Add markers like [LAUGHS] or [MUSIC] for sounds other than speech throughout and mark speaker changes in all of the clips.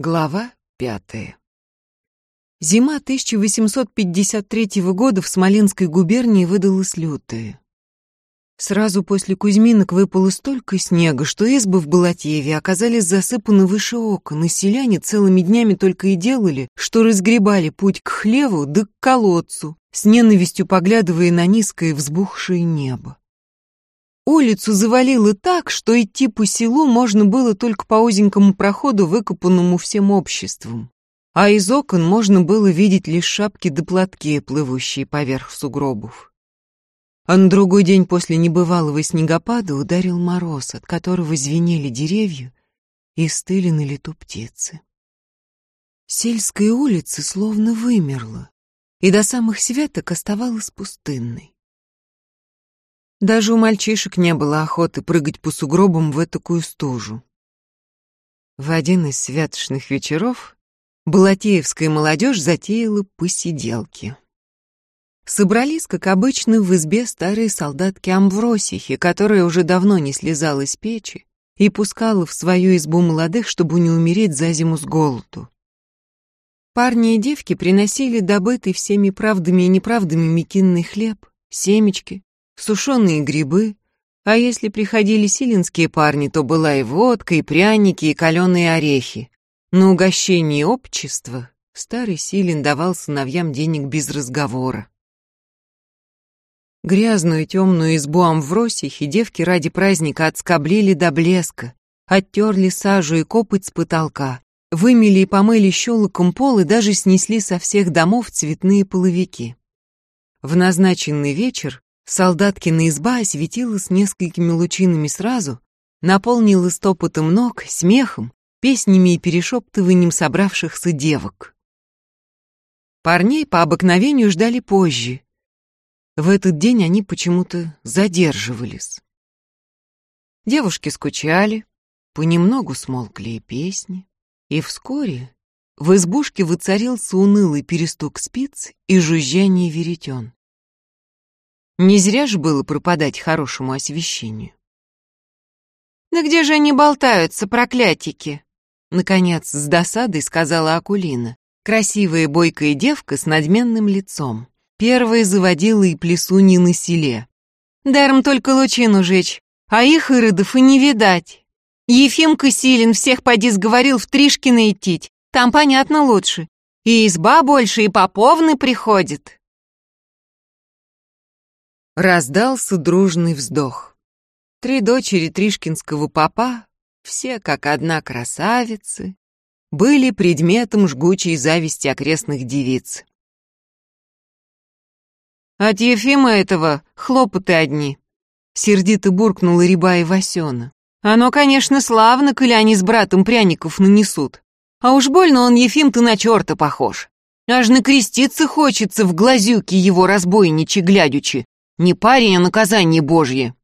Speaker 1: Глава пятая. Зима 1853 года в Смоленской губернии выдалась лютая. Сразу после Кузьминок выпало столько снега, что избы в Балатьеве оказались засыпаны выше окон, и селяне целыми днями только и делали, что разгребали путь к хлеву да к колодцу, с ненавистью поглядывая на низкое взбухшее небо. Улицу завалило так, что идти по селу можно было только по узенькому проходу, выкопанному всем обществом. А из окон можно было видеть лишь шапки да платки, плывущие поверх сугробов. А на другой день после небывалого снегопада ударил мороз, от которого звенели деревья и стыли на лету птицы. Сельская улица словно вымерла, и до самых светок оставалась пустынной. Даже у мальчишек не было охоты прыгать по сугробам в этакую стужу. В один из святочных вечеров Балатеевская молодежь затеяла посиделки. Собрались, как обычно, в избе старые солдатки Амвросихи, которая уже давно не слезала с печи и пускала в свою избу молодых, чтобы не умереть за зиму с голоду. Парни и девки приносили добытый всеми правдами и неправдами мекинный хлеб, семечки, сушеные грибы, а если приходили силинские парни, то была и водка, и пряники, и каленые орехи. На угощение общества старый Силин давал сыновьям денег без разговора. Грязную темную избу Амвросихи девки ради праздника отскоблили до блеска, оттерли сажу и копоть с потолка, вымели и помыли щелоком пол и даже снесли со всех домов цветные половики. В назначенный вечер солдаткина изба осветилась несколькими лучинами сразу, наполнилась топотом ног, смехом, песнями и перешептыванием собравшихся девок. Парней по обыкновению ждали позже, в этот день они почему-то задерживались. Девушки скучали, понемногу смолкли и песни, и вскоре в избушке воцарился унылый перестук спиц и жужжание веретен. Не зря же было пропадать хорошему освещению. «Да где же они болтаются, проклятики?» Наконец, с досадой сказала Акулина, красивая бойкая девка с надменным лицом. Первая заводила и плесуньи на селе. Даром только лучину жечь, а их иродов и не видать. Ефимка Силин всех поди сговорил в Тришкино идти, там понятно лучше. И изба больше, и поповны приходит. Раздался дружный вздох. Три дочери Тришкинского попа, все как одна красавицы, были предметом жгучей зависти окрестных девиц. От Ефима этого хлопоты одни. Сердито буркнула Ряба и Васена. Оно, конечно, славно, коли они с братом пряников нанесут. А уж больно он, Ефим, ты на черта похож. Аж накреститься хочется в глазюке его разбойничи глядючи. Не парень, а наказание божье.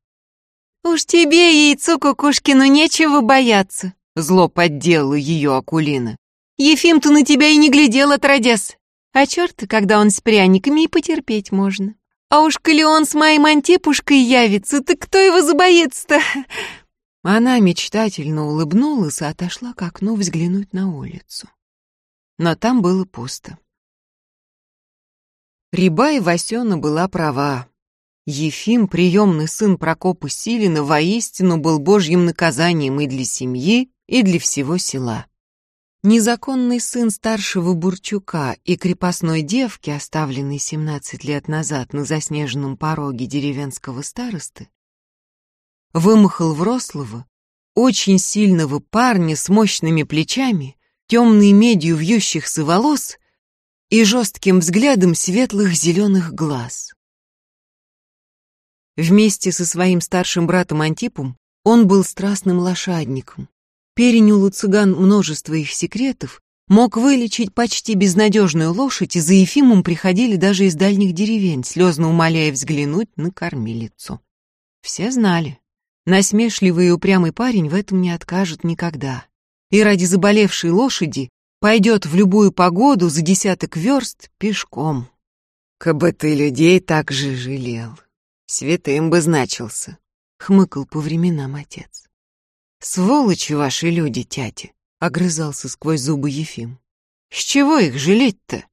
Speaker 1: «Уж тебе, яйцу Кукушкину, нечего бояться», — зло подделала ее Акулина. «Ефим-то на тебя и не глядел, отродясь. А черта, когда он с пряниками, и потерпеть можно. А уж коли он с моим антипушкой явится, так кто его забоится-то? Она мечтательно улыбнулась и отошла к окну взглянуть на улицу. Но там было пусто. Риба и Васена была права. Ефим, приемный сын Прокопа Силина, воистину был божьим наказанием и для семьи, и для всего села. Незаконный сын старшего Бурчука и крепостной девки, оставленной 17 лет назад на заснеженном пороге деревенского старосты, вымахал в рослого, очень сильного парня с мощными плечами, темной медью вьющихся волос и жестким взглядом светлых зеленых глаз. Вместе со своим старшим братом Антипом он был страстным лошадником, перенял у цыган множество их секретов, мог вылечить почти безнадежную лошадь, и за Ефимом приходили даже из дальних деревень, слезно умоляя взглянуть на кормилицу. Все знали, насмешливый и упрямый парень в этом не откажет никогда. И ради заболевшей лошади пойдет в любую погоду за десяток верст пешком. «Кабы ты людей так же жалел, святым бы значился», — хмыкал по временам отец. «Сволочи ваши люди, тяти!» — огрызался сквозь зубы Ефим. «С чего их жалеть-то?»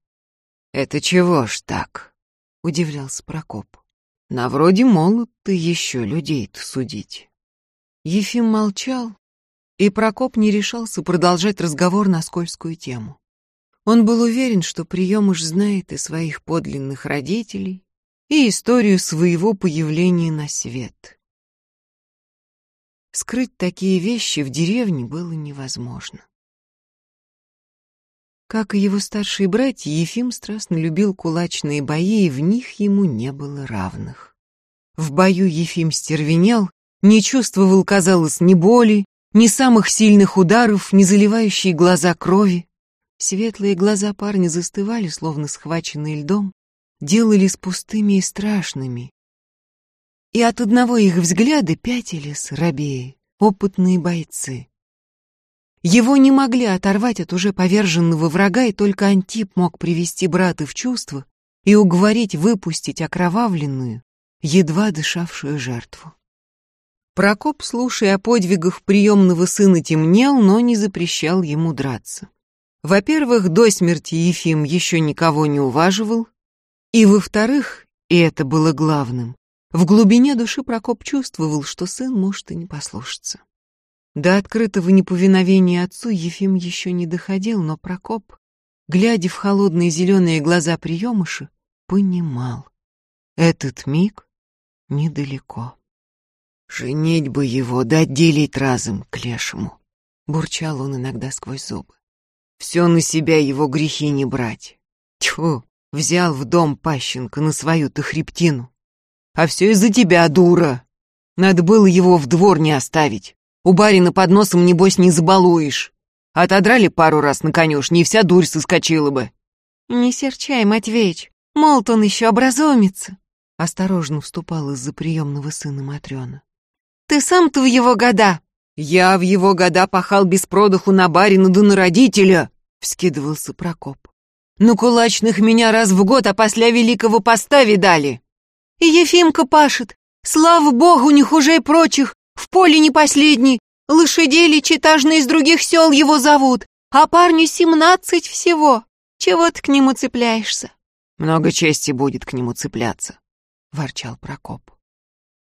Speaker 1: «Это чего ж так?» — удивлялся Прокоп. «На вроде молод ты еще людей-то судить». Ефим молчал, и Прокоп не решался продолжать разговор на скользкую тему. Он был уверен, что Приемыш знает и своих подлинных родителей, и историю своего появления на свет. Скрыть такие вещи в деревне было невозможно. Как и его старшие братья, Ефим страстно любил кулачные бои, и в них ему не было равных. В бою Ефим стервенел, не чувствовал, казалось, ни боли, ни самых сильных ударов, ни заливающие глаза крови. Светлые глаза парня застывали, словно схваченные льдом, делались пустыми и страшными. И от одного их взгляда пятились рабеи, опытные бойцы. Его не могли оторвать от уже поверженного врага, и только Антип мог привести брата в чувство и уговорить выпустить окровавленную, едва дышавшую жертву. Прокоп, слушая о подвигах приемного сына, темнел, но не запрещал ему драться. Во-первых, до смерти Ефим еще никого не уваживал, и, во-вторых, и это было главным, в глубине души Прокоп чувствовал, что сын может и не послушаться. До открытого неповиновения отцу Ефим еще не доходил, но Прокоп, глядя в холодные зеленые глаза приемыша, понимал. Этот миг недалеко. «Женить бы его, да делить разом к лешему!» — бурчал он иногда сквозь зубы. «Все на себя его грехи не брать. Тьфу, взял в дом пащенка на свою-то хребтину. А все из-за тебя, дура. Надо было его в двор не оставить. У барина под носом, небось, не забалуешь. Отодрали пару раз на конюшне, и вся дурь соскочила бы.
Speaker 2: Не серчай, Матвеич, мол, он еще образумится.
Speaker 1: Осторожно вступал из-за приемного сына Матрена.
Speaker 2: Ты сам-то в его года.
Speaker 1: Я в его года пахал без продуху на барина да на родителя, вскидывался Прокоп. На кулачных меня раз в год, а после великого поста видали.
Speaker 2: И Ефимка пашет. Слава богу, не хуже прочих. В поле не последний. Лошадей лечетажно из других сел его зовут. А парню семнадцать всего. Чего ты к нему цепляешься?
Speaker 1: Много чести будет к нему цепляться, ворчал Прокоп.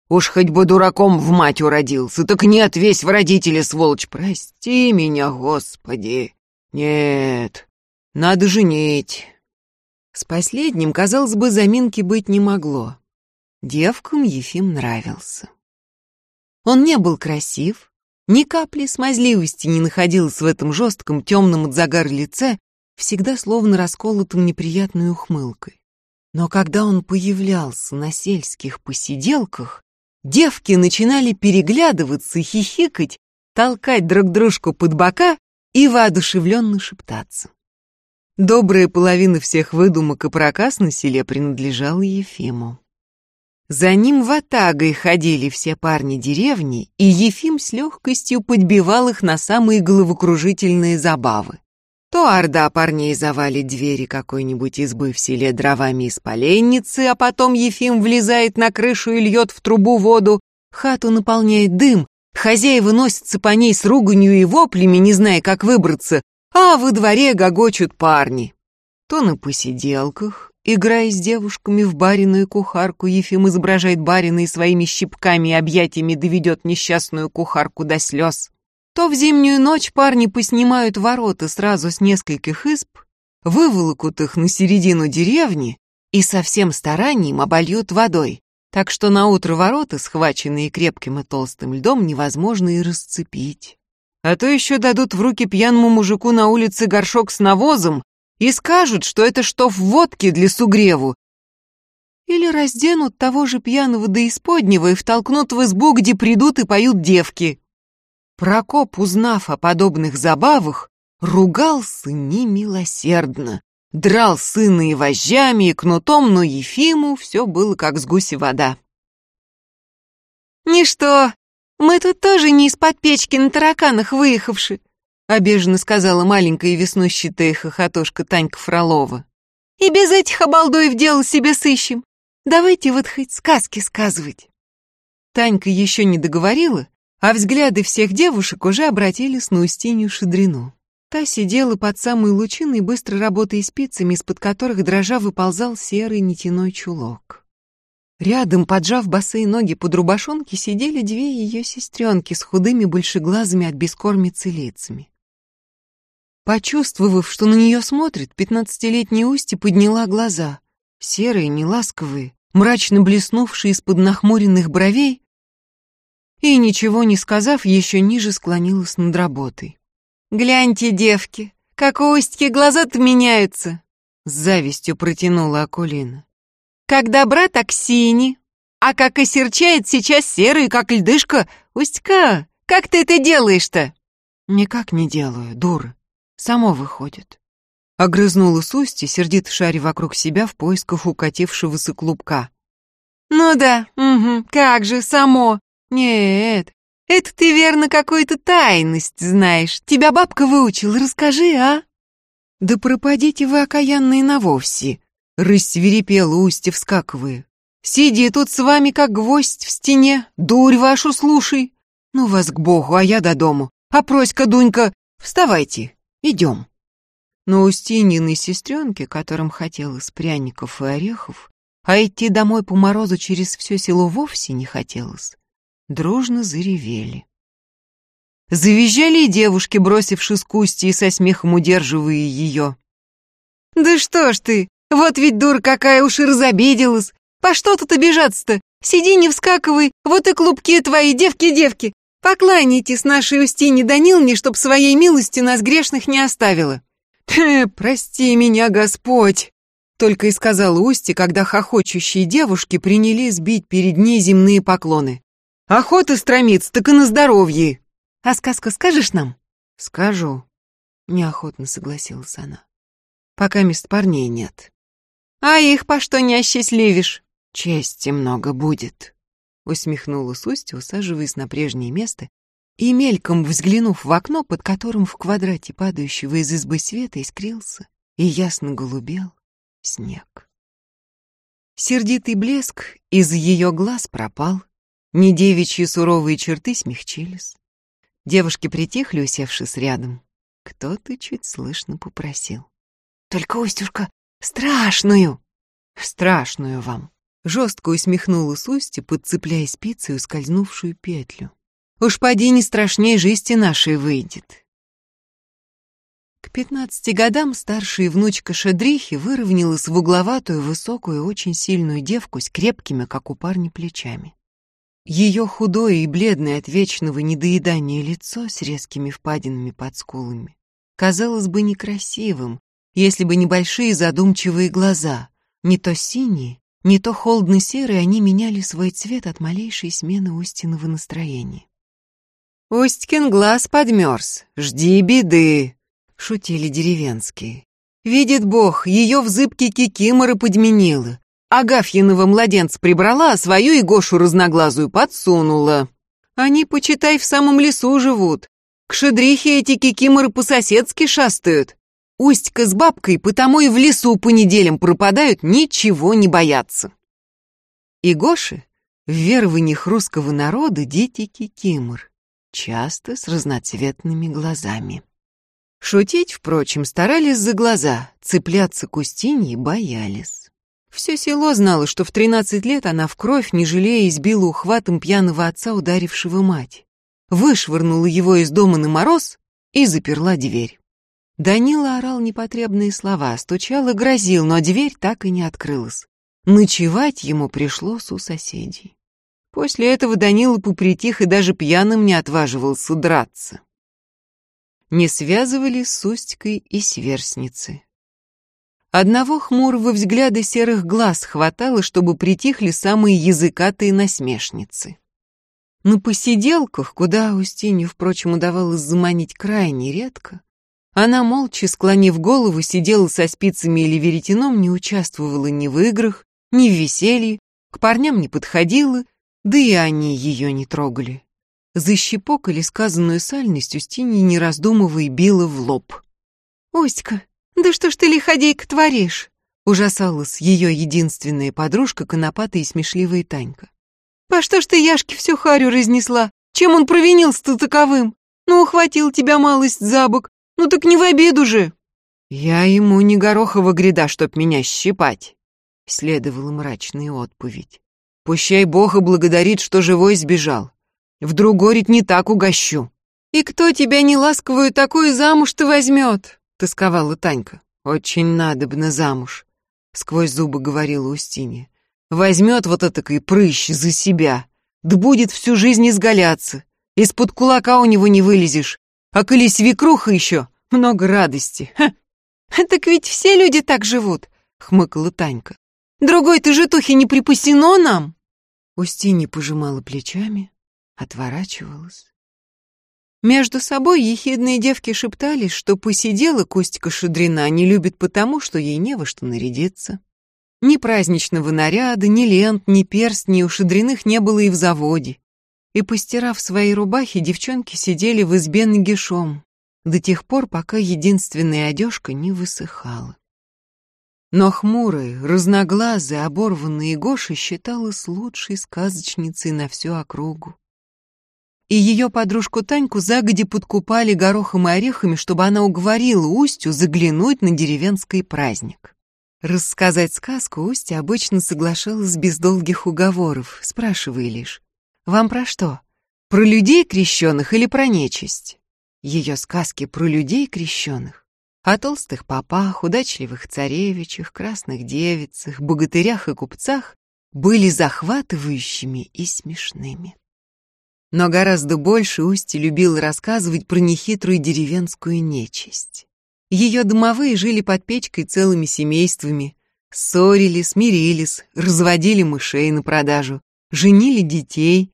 Speaker 1: Уж хоть бы дураком в мать уродился, так нет, весь в родителе, сволочь, прости меня, Господи. Нет, надо женить. С последним, казалось бы, заминки быть не могло. Девкам Ефим нравился. Он не был красив, ни капли смазливости не находилось в этом жестком, темном от загара лице, всегда словно расколотым неприятной ухмылкой. Но когда он появлялся на сельских посиделках, девки начинали переглядываться, хихикать, толкать друг дружку под бока и воодушевленно шептаться. Добрая половина всех выдумок и проказ на селе принадлежала Ефиму. За ним ватагой ходили все парни деревни, и Ефим с легкостью подбивал их на самые головокружительные забавы. То орда парней завалит двери какой-нибудь избы в селе дровами из поленницы, а потом Ефим влезает на крышу и льет в трубу воду, хату наполняет дым, хозяева носятся по ней с руганью и воплями, не зная, как выбраться, а во дворе гогочут парни. То на посиделках, Играя с девушками в бариную кухарку, Ефим изображает барина и своими щипками и объятиями доведет несчастную кухарку до слез. То в зимнюю ночь парни поснимают ворота сразу с нескольких изб, выволокут их на середину деревни и со всем старанием обольют водой, так что на утро ворота, схваченные крепким и толстым льдом, невозможно и расцепить. А то еще дадут в руки пьяному мужику на улице горшок с навозом, и скажут, что это штоф водки для сугреву. Или разденут того же пьяного до исподнего и втолкнут в избу, где придут и поют девки. Прокоп, узнав о подобных забавах, ругался немилосердно, драл сына и вожжами, и кнутом, но Ефиму все было как с гуси вода.
Speaker 2: «Ничто, мы тут тоже не из-под печки на тараканах выехавши.
Speaker 1: — обиженно сказала маленькая веснущатая хохотушка Танька Фролова.
Speaker 2: «И без этих обалдуев дело себе сыщем. Давайте вот хоть сказки сказывать».
Speaker 1: Танька еще не договорила, а взгляды всех девушек уже обратились на Устинью Шедрину. Та сидела под самой лучиной, быстро работая спицами, из-под которых дрожа выползал серый нитяной чулок. Рядом, поджав босые ноги под рубашонки, сидели две ее сестренки с худыми большеглазыми от бескормицы лицами. Почувствовав, что на нее смотрит, пятнадцатилетняя Усти подняла глаза. Серые, неласковые, мрачно блеснувшие из-под нахмуренных бровей, и, ничего не сказав, еще ниже склонилась над работой. «Гляньте, девки, как у Устьки глаза-то меняются!» С завистью протянула Акулина. «Как добра, так синий, а как осерчает сейчас серый, как льдышка. Устька, как ты это делаешь-то?» «Никак не делаю, дура. Само выходит». Огрызнулась Устья, сердито шаря вокруг себя в поисках укатившегося клубка. «Ну да, угу, как же, само. «Нет, это ты верно какую-то тайность знаешь. Тебя бабка выучила, расскажи, а?» «Да пропадите вы, окаянные, на вовсе!» — рассверепела Устья, вскакивая. «Сиди тут с вами, как гвоздь в стене, дурь вашу слушай. Ну вас к богу, а я до дому. А проська, Дунька, вставайте, идем». Но Устиньиной сестренке, которым хотелось пряников и орехов, а идти домой по морозу через все село вовсе не хотелось, дружно заревели. Завизжали и девушки, бросившись к устье и со смехом удерживая ее. «Да что ж ты, вот ведь дур какая уж и разобиделась. По что тут обижаться-то? Сиди, не вскакивай, вот и клубки твои, девки-девки. Покланяйтесь нашей Устине Данилне, чтоб своей милости нас грешных не оставила». «Прости меня, Господь!» Только и сказала Усти, когда хохочущие девушки принялись бить перед ней земные поклоны. Охота стромиться, так и на здоровье. А сказку скажешь нам? Скажу. Неохотно согласилась она. Пока мест парней нет. А их по что не осчастливишь? Чести много будет. Усмехнулась Устья, усаживаясь на прежнее место и, мельком взглянув в окно, под которым в квадрате падающего из избы света искрился и ясно голубел снег. Сердитый блеск из ее глаз пропал, не девичьи суровые черты смягчились. Девушки притихли, усевшись рядом. Кто-то чуть слышно попросил. «Только, Устюшка, страшную!» «Страшную вам!» Жестко усмехнулась Устья, подцепляя спицей скользнувшую петлю. «Уж поди не страшнее жизни нашей выйдет!» К пятнадцати годам старшая внучка Шадрихи выровнялась в угловатую, высокую, очень сильную девку с крепкими, как у парня, плечами. Ее худое и бледное от вечного недоедания лицо с резкими впадинами под скулами казалось бы некрасивым, если бы небольшие задумчивые глаза, не то синие, не то холодно-серые, они меняли свой цвет от малейшей смены Устиного настроения. «Устькин глаз подмерз, жди беды», — шутили деревенские. «Видит Бог, ее в зыбке кикиморы подменила, Агафьиного младенца прибрала, а свою Игошу разноглазую подсунула. Они, почитай, в самом лесу живут. К шедрихе эти кикиморы по-соседски шастают. Устька с бабкой потому и в лесу по неделям пропадают, ничего не боятся. И Гоши в верованиях русского народа дети кикимор, часто с разноцветными глазами. Шутить, впрочем, старались за глаза, цепляться к Устинье боялись. Все село знало, что в тринадцать лет она в кровь, не жалея, избила ухватом пьяного отца, ударившего мать. Вышвырнула его из дома на мороз и заперла дверь. Данила орал непотребные слова, стучал и грозил, но дверь так и не открылась. Ночевать ему пришлось у соседей. После этого Данила попритих и даже пьяным не отваживался драться. Не связывали с Устькой и сверстницы. Одного хмурого взгляда серых глаз хватало, чтобы притихли самые языкатые насмешницы. На посиделках, куда Устинью, впрочем, удавалось заманить крайне редко, она, молча склонив голову, сидела со спицами или веретеном, не участвовала ни в играх, ни в веселье, к парням не подходила, да и они ее не трогали. За щепок или сказанную сальность Устинья, не раздумывая, била в лоб. «Устька, «Да что ж ты, лиходейка, творишь?» Ужасалась ее единственная подружка, конопатая и смешливая Танька. «По что ж ты Яшке всю харю разнесла?
Speaker 2: Чем он провинился-то таковым? Ну, ухватил тебя малость за бок. Ну так не в обиду же.
Speaker 1: Я ему не горохова гряда, чтоб меня щипать. Следовала мрачная отповедь. Пущай Бог и благодарит, что живой сбежал. В другой не так угощу.
Speaker 2: И кто тебя неласковую такую замуж-то возьмет? Тосковала Танька.
Speaker 1: Очень надобно замуж, сквозь зубы говорила Устинья. Возьмет вот этакой прыщ за себя, да будет всю жизнь изгаляться. Из-под кулака у него не вылезешь. А коли свекруха еще, много радости. Ха.
Speaker 2: Так ведь все люди так живут, хмыкала Танька. Другой-то житухи не припасено нам.
Speaker 1: Устинья пожимала плечами, отворачивалась.
Speaker 2: Между собой ехидные девки шептались, что посидела Костика Шадрина не любит потому, что ей не во что нарядиться. Ни праздничного наряда, ни лент, ни перстней у Шадриных не было и в заводе. И, постирав свои рубахи, девчонки сидели в избе нагишом до тех пор, пока единственная одежка не высыхала. Но хмурая, разноглазая, оборванная Гоша считалась лучшей сказочницей на всю округу и ее подружку Таньку загоди подкупали горохом и орехами, чтобы она уговорила Устю заглянуть на деревенский праздник. Рассказать сказку Устя обычно соглашалась без долгих уговоров, спрашивая лишь, «Вам про что? Про людей крещенных или про нечисть?» Ее сказки про людей крещенных, о толстых попах, удачливых царевичах, красных девицах, богатырях и купцах были захватывающими и смешными. Но гораздо больше Устья любил рассказывать про нехитрую деревенскую нечисть. Ее домовые жили под печкой целыми семействами, ссорили, смирились, разводили мышей на продажу, женили детей,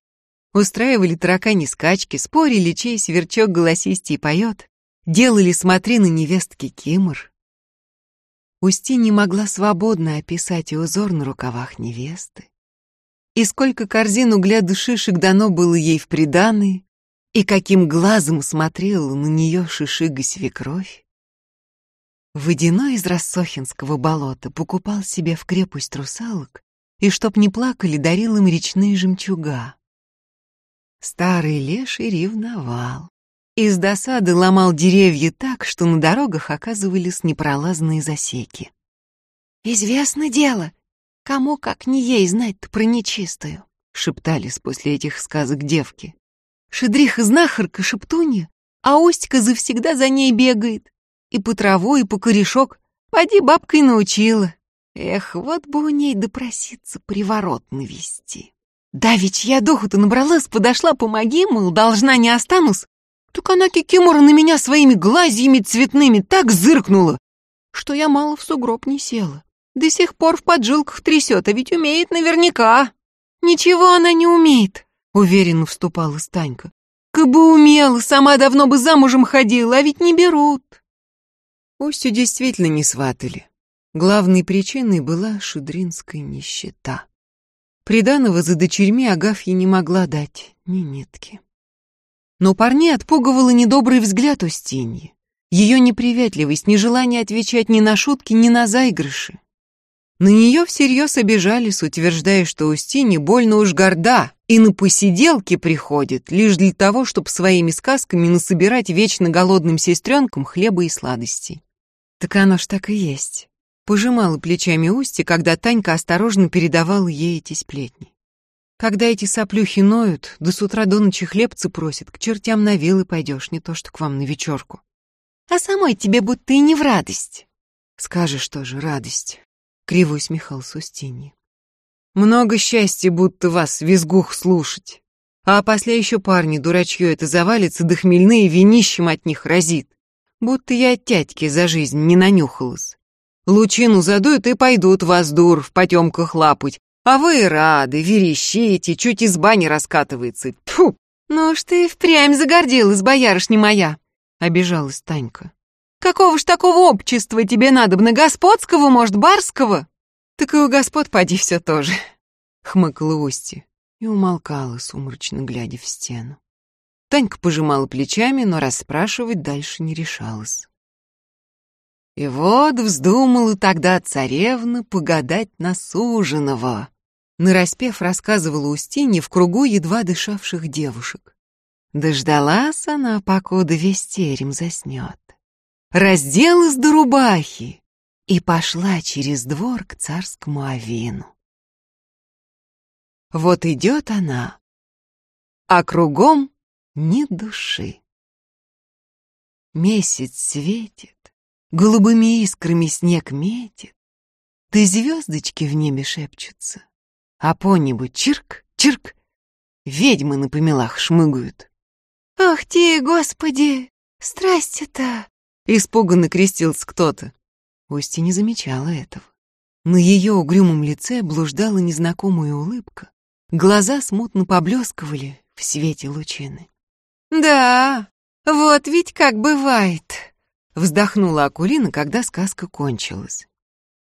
Speaker 2: устраивали таракани скачки, спорили, чей сверчок голосистей поет, делали смотри на невестки кимор. Усти не могла свободно описать узор на рукавах невесты, и сколько корзин угля душишек дано было ей в приданые, и каким глазом смотрела на нее шишига-свекровь. Водяной из Рассохинского болота покупал себе в крепость русалок и, чтоб не плакали, дарил им речные жемчуга. Старый леший ревновал. Из досады ломал деревья так, что на дорогах оказывались непролазные засеки. «Известно дело, Кому, как не ей, знать-то про нечистую?
Speaker 1: Шептались после этих сказок девки.
Speaker 2: Шедриха знахарка шептунья, а Устька завсегда за ней бегает. И по траву, и по корешок. Поди бабкой научила. Эх, вот бы у ней допроситься приворот навести. Да ведь я духу-то набралась, подошла, помоги, мол, должна не останусь. Так она кикимора на меня своими глазьями цветными так зыркнула, что я мало в сугроб не села. До сих пор в поджилках трясет, а ведь умеет наверняка. Ничего она не умеет, уверенно вступала Станька. Кабы умела, сама давно бы замужем ходила, а ведь не берут.
Speaker 1: Устью действительно не сватали. Главной причиной была шудринская нищета. Приданого за дочерьми Агафья не могла дать ни нитки. Но парней отпугивала недобрый взгляд Устиньи, ее неприветливость, нежелание отвечать ни на шутки, ни на заигрыши. На нее всерьез обижались, утверждая, что Устинья больно уж горда и на посиделки приходит лишь для того, чтобы своими сказками насобирать вечно голодным сестренкам хлеба и сладостей. Так оно ж так и есть. Пожимала плечами Устья, когда Танька осторожно передавала ей эти сплетни. Когда эти соплюхи ноют, с утра до ночи хлебцы просят, к чертям на вилы пойдешь, не то что к вам на вечерку.
Speaker 2: А самой тебе будто и не в радость.
Speaker 1: Скажешь тоже, радость. Криво усмехался Устинья. Много счастья будто вас, визгух, слушать. А после еще парни дурачье это завалится, да хмельные винищем от них разит. Будто я от тятьки за жизнь не нанюхалась. Лучину задуют и пойдут вас, дур, в потемках лапать. А вы рады, верещите, чуть из бани раскатывается. Тьфу!
Speaker 2: Ну уж ты впрямь загордилась, боярышня моя, обижалась Танька. Какого ж такого общества тебе надо, на господского, может, барского?
Speaker 1: Так и у господ поди все тоже, хмыкала Усти и умолкала, сумрачно глядя в стену. Танька пожимала плечами, но расспрашивать дальше не решалась. И вот вздумала тогда царевна погадать на суженого. Нараспев рассказывала Устинье в кругу едва дышавших девушек. Дождалась она, покуда весь терем заснет. Разделась до рубахи и пошла через двор к царскому авину. Вот идет она, а кругом ни души. Месяц светит, голубыми искрами снег метит, ты звездочки в небе шепчутся, а по небу чирк, чирк, ведьмы на помелах шмыгают.
Speaker 2: «Ах ты, Господи, страсть-то!»
Speaker 1: Испуганно крестился кто-то. Устья не замечала этого. На ее угрюмом лице блуждала незнакомая улыбка, глаза смутно поблескивали в свете лучины.
Speaker 2: «Да, вот ведь как бывает!»
Speaker 1: Вздохнула Акулина, когда сказка кончилась.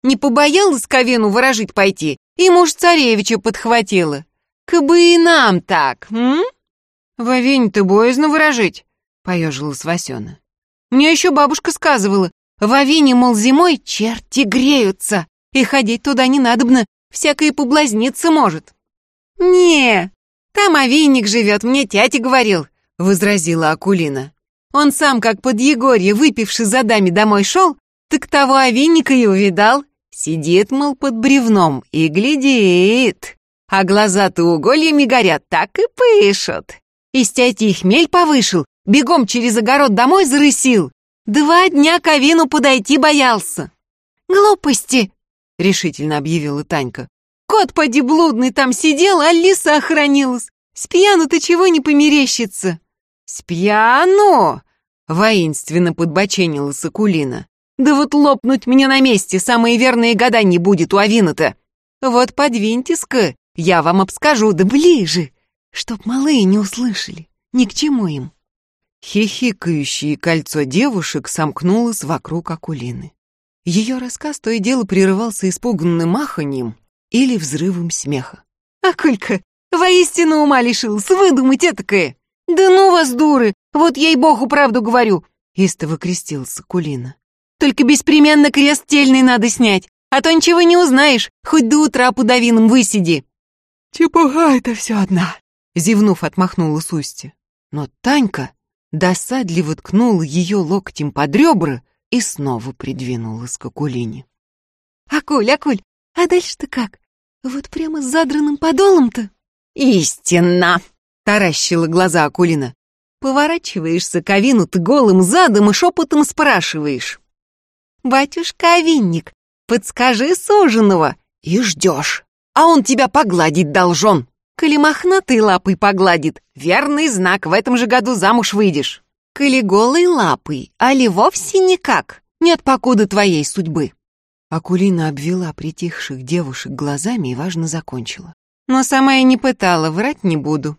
Speaker 2: «Не побоялась Ковену ворожить пойти, и муж царевича подхватила. Кабы и нам так, м?»
Speaker 1: «Вовень-то боязно выражить», — поежилась Васена. «Мне еще бабушка сказывала, в Авине, мол, зимой черти греются, и ходить туда не надобно, всякое поблазниться может».
Speaker 2: «Не, там Авинник живет, мне тятя говорил», — возразила Акулина. «Он сам, как под Егорье, выпивший за дами домой шел, так того Авинника и увидал. Сидит, мол, под бревном и глядит, а глаза-то угольями горят, так и пышут. И стяти хмель повышил, бегом через огород домой зарысил. Два дня к Авину подойти боялся.
Speaker 1: «Глупости!» — решительно объявила Танька.
Speaker 2: «Кот поди блудный там сидел, а лиса охранилась. С пьяну-то чего не померещится?»
Speaker 1: «С пьяну?» — воинственно подбоченила Сакулина.
Speaker 2: «Да вот лопнуть мне на месте самые верные года не будет у Авина-то. Вот подвиньте-ска, я вам обскажу, да ближе, чтоб малые не услышали, ни к чему им».
Speaker 1: Хихикающее кольцо девушек сомкнулось вокруг Акулины. Ее рассказ то и дело прерывался испуганным маханьем или взрывом смеха.
Speaker 2: «Акулька, воистину ума лишился, выдумать этакое!» «Да ну вас, дуры! Вот ей-богу правду говорю!» — истово крестился Кулина. «Только беспременно крест тельный надо снять, а то ничего не узнаешь, хоть до утра пудовином высиди!»
Speaker 1: «Чепуха это все одна!» — зевнув, отмахнулась Устья. Но Танька досадливо ткнул ее локтем под ребра и снова придвинулась к Акулине.
Speaker 2: «Акуль, Акуль, а дальше-то как? Вот прямо с задранным подолом-то?»
Speaker 1: «Истинно!» — таращила глаза Акулина.
Speaker 2: «Поворачиваешься к Авину ты голым задом и шепотом спрашиваешь. «Батюшка Авинник, подскажи суженого!» И ждешь, а он тебя погладить должен. Коли мохнатой лапой погладит, верный знак, в этом же году замуж выйдешь. Коли голой лапой, али вовсе никак, нет покуда твоей судьбы.
Speaker 1: Акулина обвела притихших девушек глазами и важно закончила.
Speaker 2: Но сама я не пытала, врать не буду.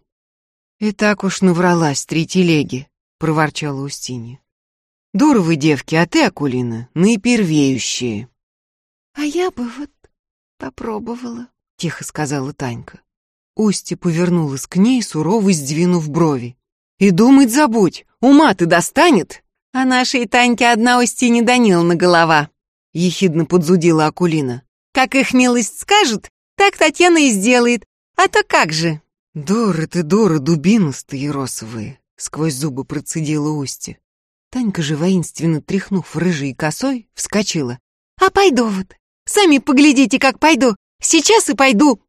Speaker 1: И так уж навралась три телеги, проворчала Устинья. Дура вы, девки, а ты, Акулина, наипервеющие.
Speaker 2: А я бы вот попробовала,
Speaker 1: тихо сказала Танька. Устья повернулась к ней, сурово сдвинув брови. «И думать забудь, ума ты достанет!»
Speaker 2: «А нашей Таньке одна Устине Даниловна голова», — ехидно подзудила Акулина. «Как их милость скажет, так Татьяна и сделает. А то как же?»
Speaker 1: «Дура ты, дура, дубинастые росовые!» — сквозь зубы процедила Устья. Танька же, воинственно тряхнув рыжей косой, вскочила.
Speaker 2: «А пойду вот! Сами поглядите, как пойду! Сейчас и пойду!»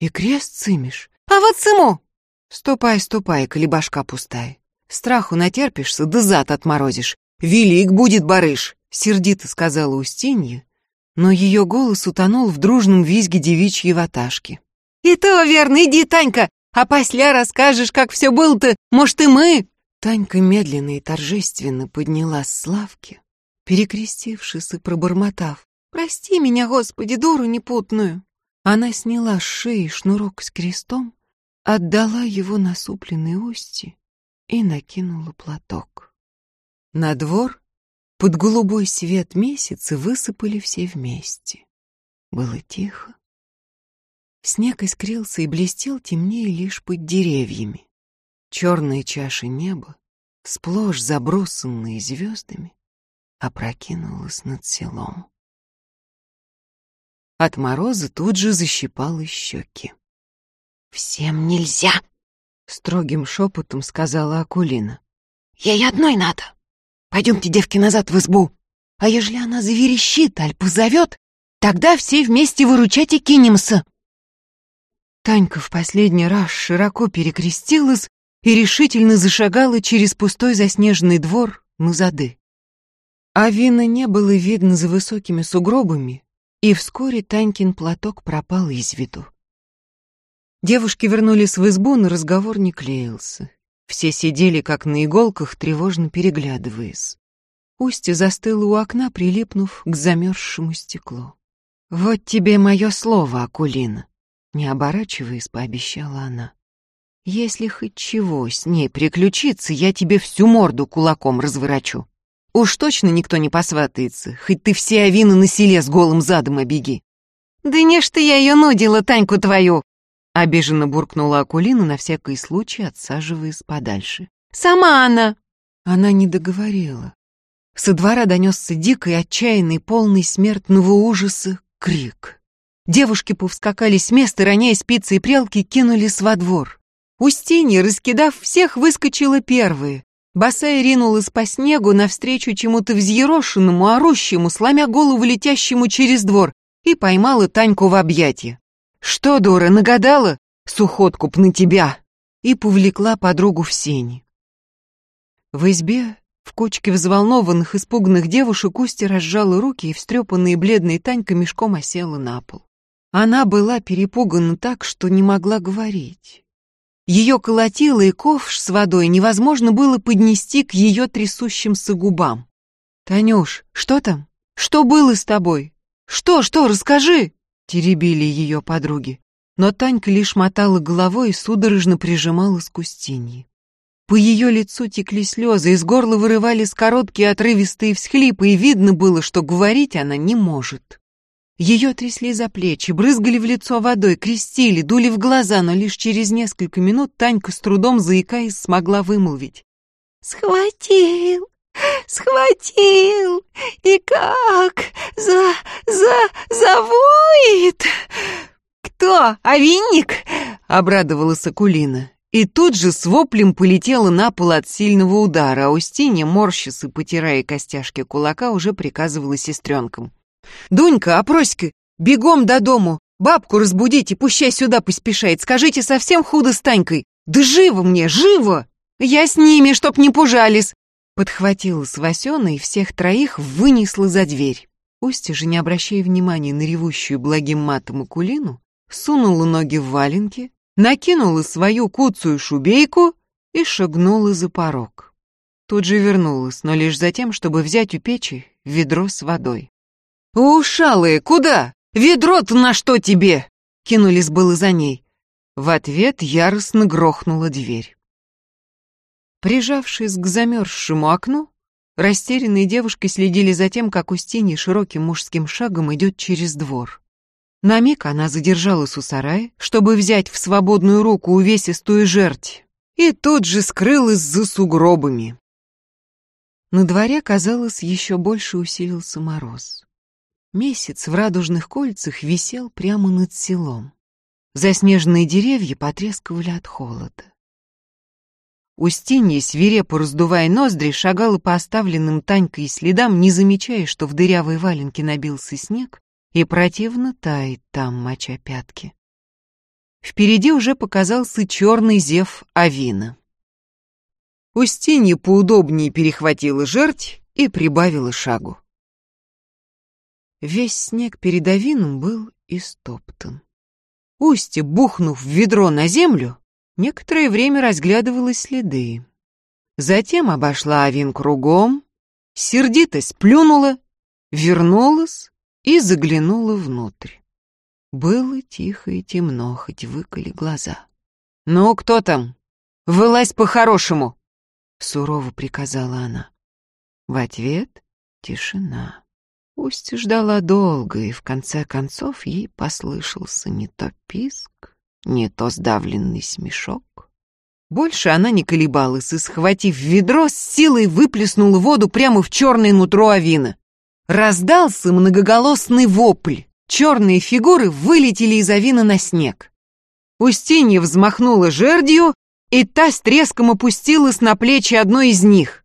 Speaker 1: И крест цымешь.
Speaker 2: А вот сыму.
Speaker 1: Ступай, ступай, коли башка пустая. Страху натерпишься, да зад отморозишь. Велик будет барыш, сердито сказала Устинья, но ее голос утонул в дружном визге девичьей ваташки.
Speaker 2: «И то верно, иди, Танька, а после расскажешь, как все было-то, может, и мы!»
Speaker 1: Танька медленно и торжественно поднялась с лавки, перекрестившись и пробормотав.
Speaker 2: «Прости меня, Господи, дуру непутную!»
Speaker 1: Она сняла с шеи шнурок с крестом, отдала его насупленной устье и накинула платок. На двор под голубой свет месяца высыпали все вместе. Было тихо. Снег искрился и блестел темнее лишь под деревьями. Черные чаши неба, сплошь забросанные звездами, опрокинулась над селом. От мороза тут же защипало щеки.
Speaker 2: «Всем нельзя!»
Speaker 1: — Строгим шепотом сказала Акулина.
Speaker 2: Ей одной надо. Пойдемте, девки, назад в избу. А ежели она заверещит, аль позовет, тогда все вместе выручать и кинемся.
Speaker 1: Танька в последний раз широко перекрестилась и решительно зашагала через пустой заснеженный двор на зады. А вина не было видно за высокими сугробами, и вскоре Танькин платок пропал из виду. Девушки вернулись в избу, но разговор не клеился. Все сидели, как на иголках, тревожно переглядываясь. Устья застыла у окна, прилипнув к замерзшему стеклу. «Вот тебе мое слово, Акулина», — не оборачиваясь, пообещала она. «Если хоть чего с ней приключится, я тебе всю морду кулаком разворачу. Уж точно никто не посватается, хоть ты все авины на селе с голым задом обеги».
Speaker 2: «Да не ж ты я ее нудила, Таньку твою!»
Speaker 1: Обиженно буркнула Акулина на всякий случай, отсаживаясь подальше.
Speaker 2: «Сама она!»
Speaker 1: Она не договорила. Со двора донесся дикий, отчаянный, полный смертного ужаса крик. Девушки повскакали с места, роняя спицы и прялки, кинулись во двор. Устинья, раскидав всех, выскочила первая. Босая ринулась по снегу навстречу чему-то взъерошенному, орущему, сломя голову летящему через двор, и поймала Таньку в объятия. «Что, дура, нагадала? Сухотку б на тебя!» И повлекла подругу в сени. В избе, в кучке взволнованных, испуганных девушек, Устья разжала руки, и встрепанная и бледная Танька мешком осела на пол. Она была перепугана так, что не могла говорить. Ее колотило, и ковш с водой невозможно было поднести к ее трясущимся губам. «Танюш, что там? Что было с тобой? Что, что, расскажи!» теребили ее подруги. Но Танька лишь мотала головой и судорожно прижималась к Устинье. По ее лицу текли слезы, из горла вырывались короткие отрывистые всхлипы, и видно было, что говорить она не может. Ее трясли за плечи, брызгали в лицо водой, крестили, дули в глаза, но лишь через несколько минут Танька с трудом заикаясь смогла вымолвить.
Speaker 2: «Схватил! Схватил! И как? За... за... завоет!» «Кто? Овинник?» — обрадовалась Акулина.
Speaker 1: И тут же с воплем полетела на пол от сильного удара, а Устинья, морщась и потирая костяшки кулака, уже приказывала сестренкам. «Дунька, опроська, бегом до дому, бабку разбудите, пущай сюда поспешает, скажите, совсем худо с Танькой? Да живо мне, живо!» «Я с ними, чтоб не пужались!» Подхватила с Васёна и всех троих вынесла за дверь. Устья же, не обращая внимания на ревущую благим матом Акулину, сунула ноги в валенки, накинула свою куцую шубейку и шагнула за порог. Тут же вернулась, но лишь за тем, чтобы взять у печи ведро с водой. «Ушалые, куда? Ведро-то на что тебе?» Кинулись было за ней. В ответ яростно грохнула дверь. Прижавшись к замерзшему окну, растерянные девушки следили за тем, как Устинья широким мужским шагом идет через двор. На миг она задержалась у сарая, чтобы взять в свободную руку увесистую жерть, и тут же скрылась за сугробами. На дворе, казалось, еще больше усилился мороз. Месяц в радужных кольцах висел прямо над селом. Заснеженные деревья потрескивали от холода. Устинья, свирепо раздувая ноздри, шагала по оставленным Танькой следам, не замечая, что в дырявой валенке набился снег, и противно тает там моча пятки. Впереди уже показался черный зев Авина. Устинья поудобнее перехватила жерть и прибавила шагу. Весь снег перед Авином был истоптан. Устья, бухнув в ведро на землю, некоторое время разглядывала следы. Затем обошла Авин кругом, сердито сплюнула, вернулась и заглянула внутрь. Было тихо и темно, хоть выколи глаза. «Ну, кто там? Вылазь по-хорошему!» — сурово приказала она. В ответ — тишина. Пусть ждала долго, и в конце концов ей послышался не то писк, не то сдавленный смешок. Больше она не колебалась и, схватив ведро, с силой выплеснула воду прямо в черное нутро авина. Раздался многоголосный вопль. Черные фигуры вылетели из авина на снег. Устинья взмахнула жердью, и та с треском опустилась на плечи одной из них.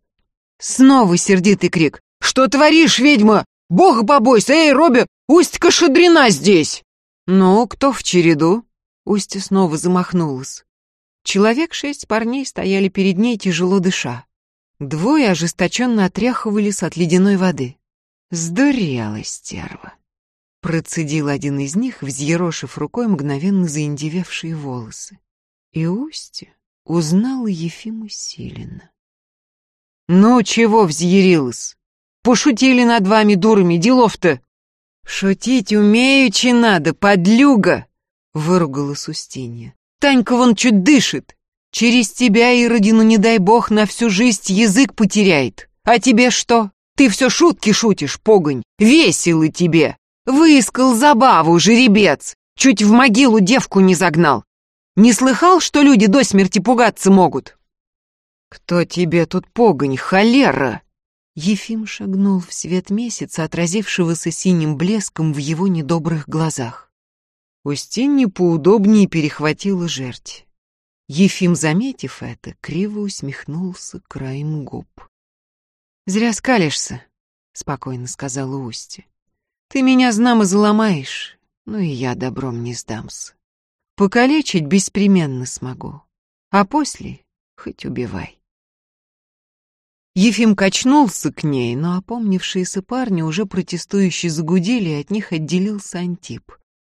Speaker 1: Снова сердитый крик. «Что творишь, ведьма? Бога побойся! Эй, Робби, Устька шадрена здесь!» «Ну, кто в череду?» Устья снова замахнулась. Человек шесть парней стояли перед ней, тяжело дыша. Двое ожесточенно отряхивались от ледяной воды. «Сдурела стерва!» Процедил один из них, взъерошив рукой мгновенно заиндевевшие волосы. И Устья узнала Ефима Силина. «Ну, чего взъярилась? Пошутили над вами, дурами, делов-то!» «Шутить умеючи надо, подлюга!» — выругалась Устинья. «Танька вон чуть дышит. Через тебя, и родину не дай бог, на всю жизнь язык потеряет. А тебе что? Ты все шутки шутишь, погонь. Весело тебе. Выискал забаву, жеребец. Чуть в могилу девку не загнал. Не слыхал, что люди до смерти пугаться могут? Кто тебе тут погонь, холера? Ефим шагнул в свет месяца, отразившегося синим блеском в его недобрых глазах. Устинья поудобнее перехватила жерть. Ефим, заметив это, криво усмехнулся краем губ. «Зря скалишься», — спокойно сказала Устья. «Ты меня знамо заломаешь, но и я добром не сдамся. Покалечить беспременно смогу, а после хоть убивай. Ефим качнулся к ней, но опомнившиеся парни уже протестующие загудели, и от них отделился Антип,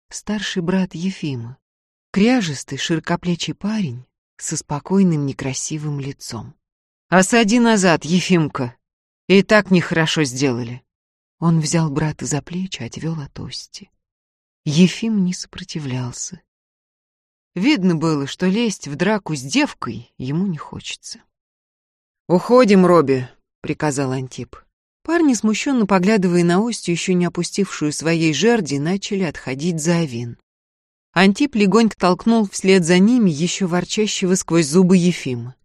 Speaker 1: старший брат Ефима, кряжистый, широкоплечий парень со спокойным некрасивым лицом. «Осади назад, Ефимка! И так нехорошо сделали!» Он взял брата за плечи, отвел от ости. Ефим не сопротивлялся, Видно было, что лезть в драку с девкой ему не хочется. «Уходим, Робби», — приказал Антип. Парни, смущенно поглядывая на Остю, еще не опустившую своей жерди, начали отходить за Авин. Антип легонько толкнул вслед за ними еще ворчащего сквозь зубы Ефима.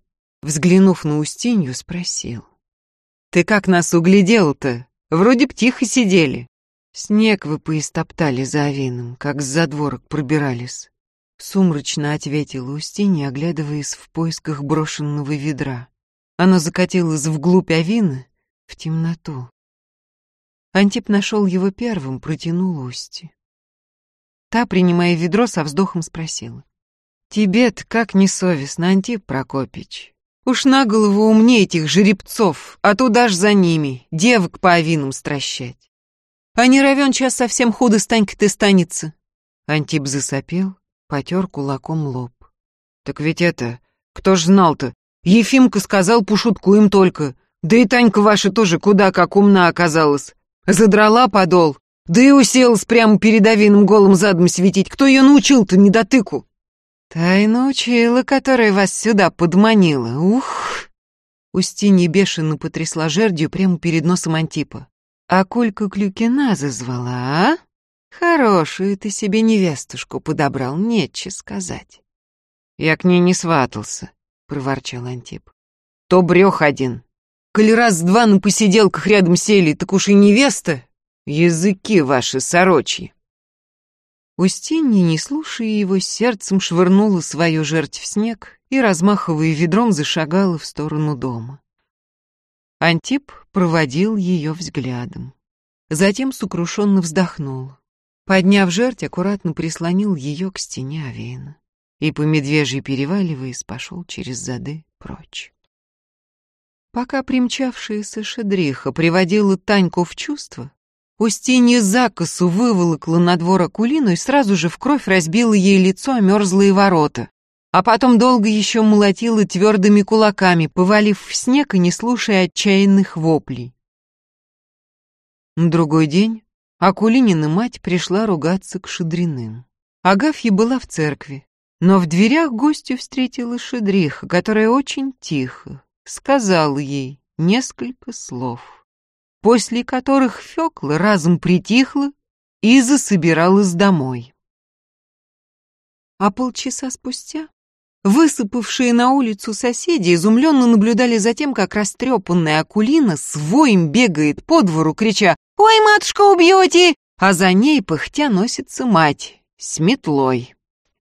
Speaker 1: Взглянув на Устинью, спросил. «Ты как нас углядел-то? Вроде б тихо сидели». Снег вы поистоптали за Авином, как с задворок пробирались. Сумрачно ответила Устинья, оглядываясь в поисках брошенного ведра. Оно закатилось вглубь авины, в темноту. Антип нашел его первым, протянул Усти. Та, принимая ведро, со вздохом спросила. «Тебе-то как несовестно, Антип Прокопич. Уж на голову умнее этих жеребцов, а туда ж за ними, девок по авинам стращать. А не равен час совсем худо станька ты станется». Антип засопел, потер кулаком лоб. «Так ведь это... Кто ж знал-то? Ефимка сказал пошутку им только. Да и Танька ваша тоже куда как умна оказалась. Задрала подол, да и уселась прямо перед Авиным голым задом светить. Кто ее научил-то недотыку?» «Тайна учила, которая вас сюда подманила. Ух!» Устинья бешено потрясла жердью прямо перед носом Антипа. «А Колька Клюкина зазвала, а?» Хорошую ты себе невестушку подобрал, нече сказать. Я к ней не сватался, проворчал Антип. То брёх один. Коли раз-два на посиделках рядом сели, так уж и невеста. Языки ваши сорочьи. Устинья, не слушая его, сердцем швырнула свою жертв в снег и, размахивая ведром, зашагала в сторону дома. Антип проводил ее взглядом. Затем сокрушенно вздохнул. Подняв жерть, аккуратно прислонил ее к стене Авейна и, по медвежьей переваливаясь, пошел через зады прочь. Пока примчавшаяся шедриха приводила Таньку в чувство, Устинья закосу выволокла на двор Акулину и сразу же в кровь разбила ей лицо о мерзлые ворота, а потом долго еще молотила твердыми кулаками, повалив в снег и не слушая отчаянных воплей. На другой день Акулинина мать пришла ругаться к Шедриным. Агафья была в церкви, но в дверях гостю встретила Шедриха, которая очень тихо сказала ей несколько слов, после которых Фёкла разом притихла и засобиралась домой. А полчаса спустя Высыпавшие на улицу соседи изумленно наблюдали за тем, как растрепанная Акулина с воем бегает по двору, крича «Ой, матушка, убьете!» А за ней пыхтя носится мать с метлой.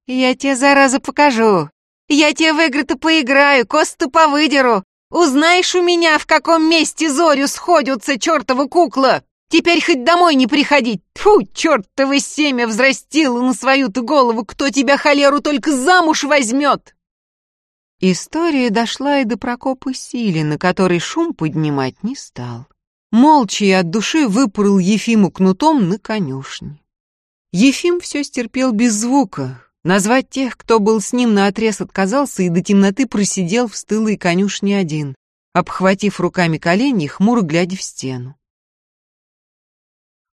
Speaker 1: «Я тебе, зараза, покажу!
Speaker 2: Я тебе в игры-то поиграю, косты повыдеру. Узнаешь у меня, в каком месте зорю сходятся чертова кукла. Теперь хоть домой не приходить. Тьфу, чертово семя взрастило на свою-то голову. Кто тебя, холеру, только замуж возьмет?
Speaker 1: История дошла и до Прокопа Силина, который шум поднимать не стал. Молча и от души выпорол Ефиму кнутом на конюшне. Ефим все стерпел без звука. Назвать тех, кто был с ним наотрез отказался и до темноты просидел в стылой конюшне один, обхватив руками колени и хмуро глядя в стену.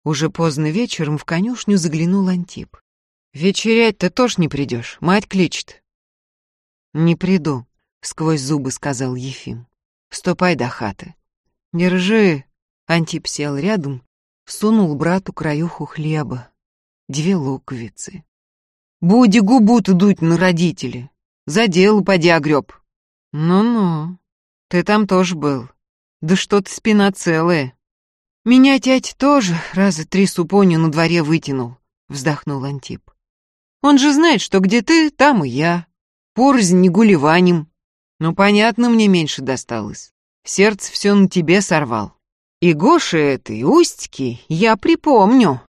Speaker 1: Уже поздно вечером в конюшню заглянул Антип. «Вечерять ты тоже не придешь, мать кличет». «Не приду», — сквозь зубы сказал Ефим. «Ступай до хаты». «Держи», — Антип сел рядом, сунул брату краюху хлеба, две луковицы. «Буди губу-то дуть на родителей, за дело поди огреб». «Ну-ну, ты там тоже был. Да что-то спина целая». «Меня тять тоже раза три супони на дворе вытянул», — вздохнул Антип. «Он же знает, что где ты, там и я. Порознь не гулеваним. Ну, понятно, мне меньше досталось. Сердце все на тебе сорвал. И Гоша этой, Устьки, я припомню», —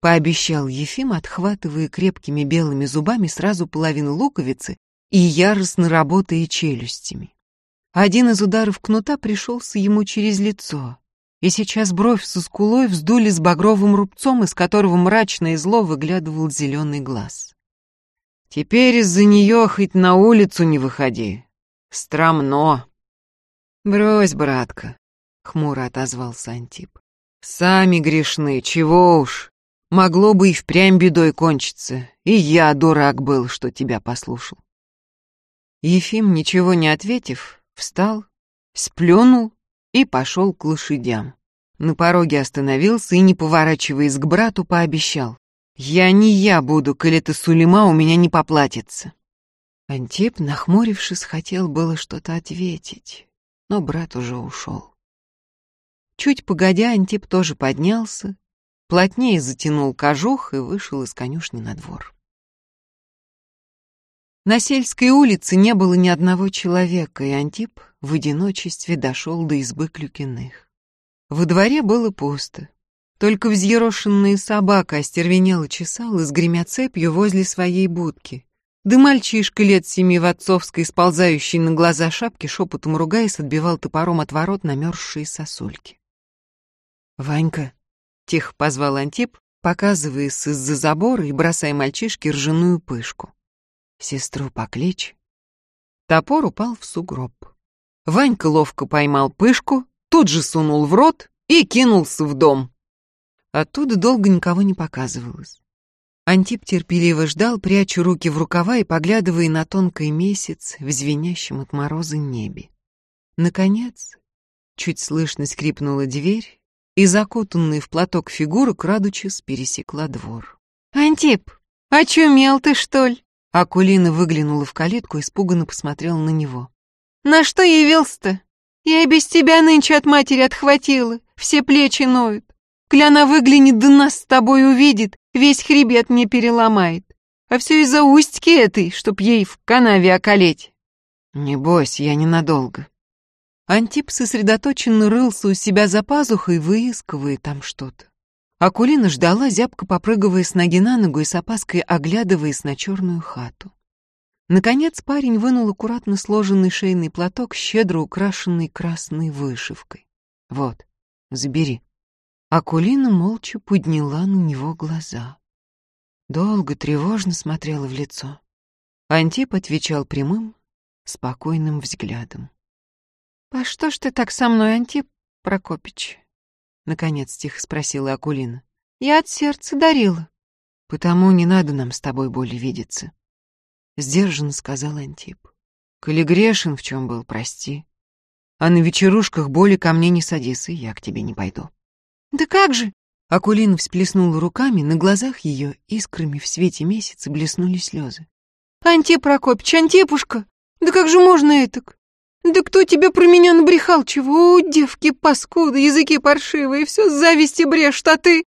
Speaker 1: пообещал Ефим, отхватывая крепкими белыми зубами сразу половину луковицы и яростно работая челюстями. Один из ударов кнута пришелся ему через лицо, и сейчас бровь со скулой вздули с багровым рубцом, из которого мрачно и зло выглядывал зеленый глаз. «Теперь из-за нее хоть на улицу не выходи. Страмно». «Брось, братка», — хмуро отозвался Антип. «Сами грешны, чего уж. Могло бы и впрямь бедой кончиться, и я дурак был, что тебя послушал». Ефим, ничего не ответив, встал, сплюнул и пошел к лошадям. На пороге остановился и, не поворачиваясь к брату, пообещал. «Я не я буду, коли ты Сулейма у меня не поплатится». Антип, нахмурившись, хотел было что-то ответить, но брат уже ушел. Чуть погодя, Антип тоже поднялся, плотнее затянул кожух и вышел из конюшни на двор. На сельской улице не было ни одного человека, и Антип в одиночестве дошел до избы Клюкиных. Во дворе было пусто. Только взъерошенная собака остервенела чесала, сгремя цепью возле своей будки. Да мальчишка лет семи в отцовской, сползающей на глаза шапки, шепотом ругаясь, отбивал топором от ворот намерзшие сосульки. «Ванька», — тихо позвал Антип, показываясь из-за забора и бросая мальчишке ржаную пышку. «Сестру покличь». Топор упал в сугроб. Ванька ловко поймал пышку, тут же сунул в рот и кинулся в дом. Оттуда долго никого не показывалось. Антип терпеливо ждал, пряча руки в рукава и поглядывая на тонкий месяц в звенящем от мороза небе. Наконец, чуть слышно скрипнула дверь, и закутанная в платок фигура, крадучись, пересекла двор.
Speaker 2: «Антип, очумел ты, что ли?»
Speaker 1: Акулина выглянула в калитку и испуганно посмотрела на него.
Speaker 2: На что явился-то? Я и без тебя нынче от матери отхватила, все плечи ноют. Кляна выглянет да нас с тобой увидит, весь хребет мне переломает. А все из-за устьки этой, чтоб ей в канаве околеть.
Speaker 1: Не бойся, я ненадолго. Антип сосредоточенно рылся у себя за пазухой, выискивая там что-то. Акулина ждала, зябко попрыгивая с ноги на ногу и с опаской оглядываясь на черную хату. Наконец парень вынул аккуратно сложенный шейный платок, щедро украшенный красной вышивкой. «Вот, забери». Акулина молча подняла на него глаза. Долго, тревожно смотрела в лицо. Антип отвечал прямым, спокойным взглядом.
Speaker 2: «А что ж ты так со мной, Антип Прокопич?»
Speaker 1: Наконец тихо спросила Акулина.
Speaker 2: «Я от сердца дарила».
Speaker 1: «Потому не надо нам с тобой более видеться», Сдержанно сказал Антип. Коли грешен в чем был, прости. А на вечерушках боли ко мне не садись, и я к тебе не пойду.
Speaker 2: Да как же?
Speaker 1: Акулина всплеснула руками, на глазах ее искрами в свете месяца блеснули слезы.
Speaker 2: Антип Прокопич, Антипушка, да как же можно этак? Да кто тебе про меня набрехал чего? Девки паскуды, языки паршивые, все с зависти брешут, а ты?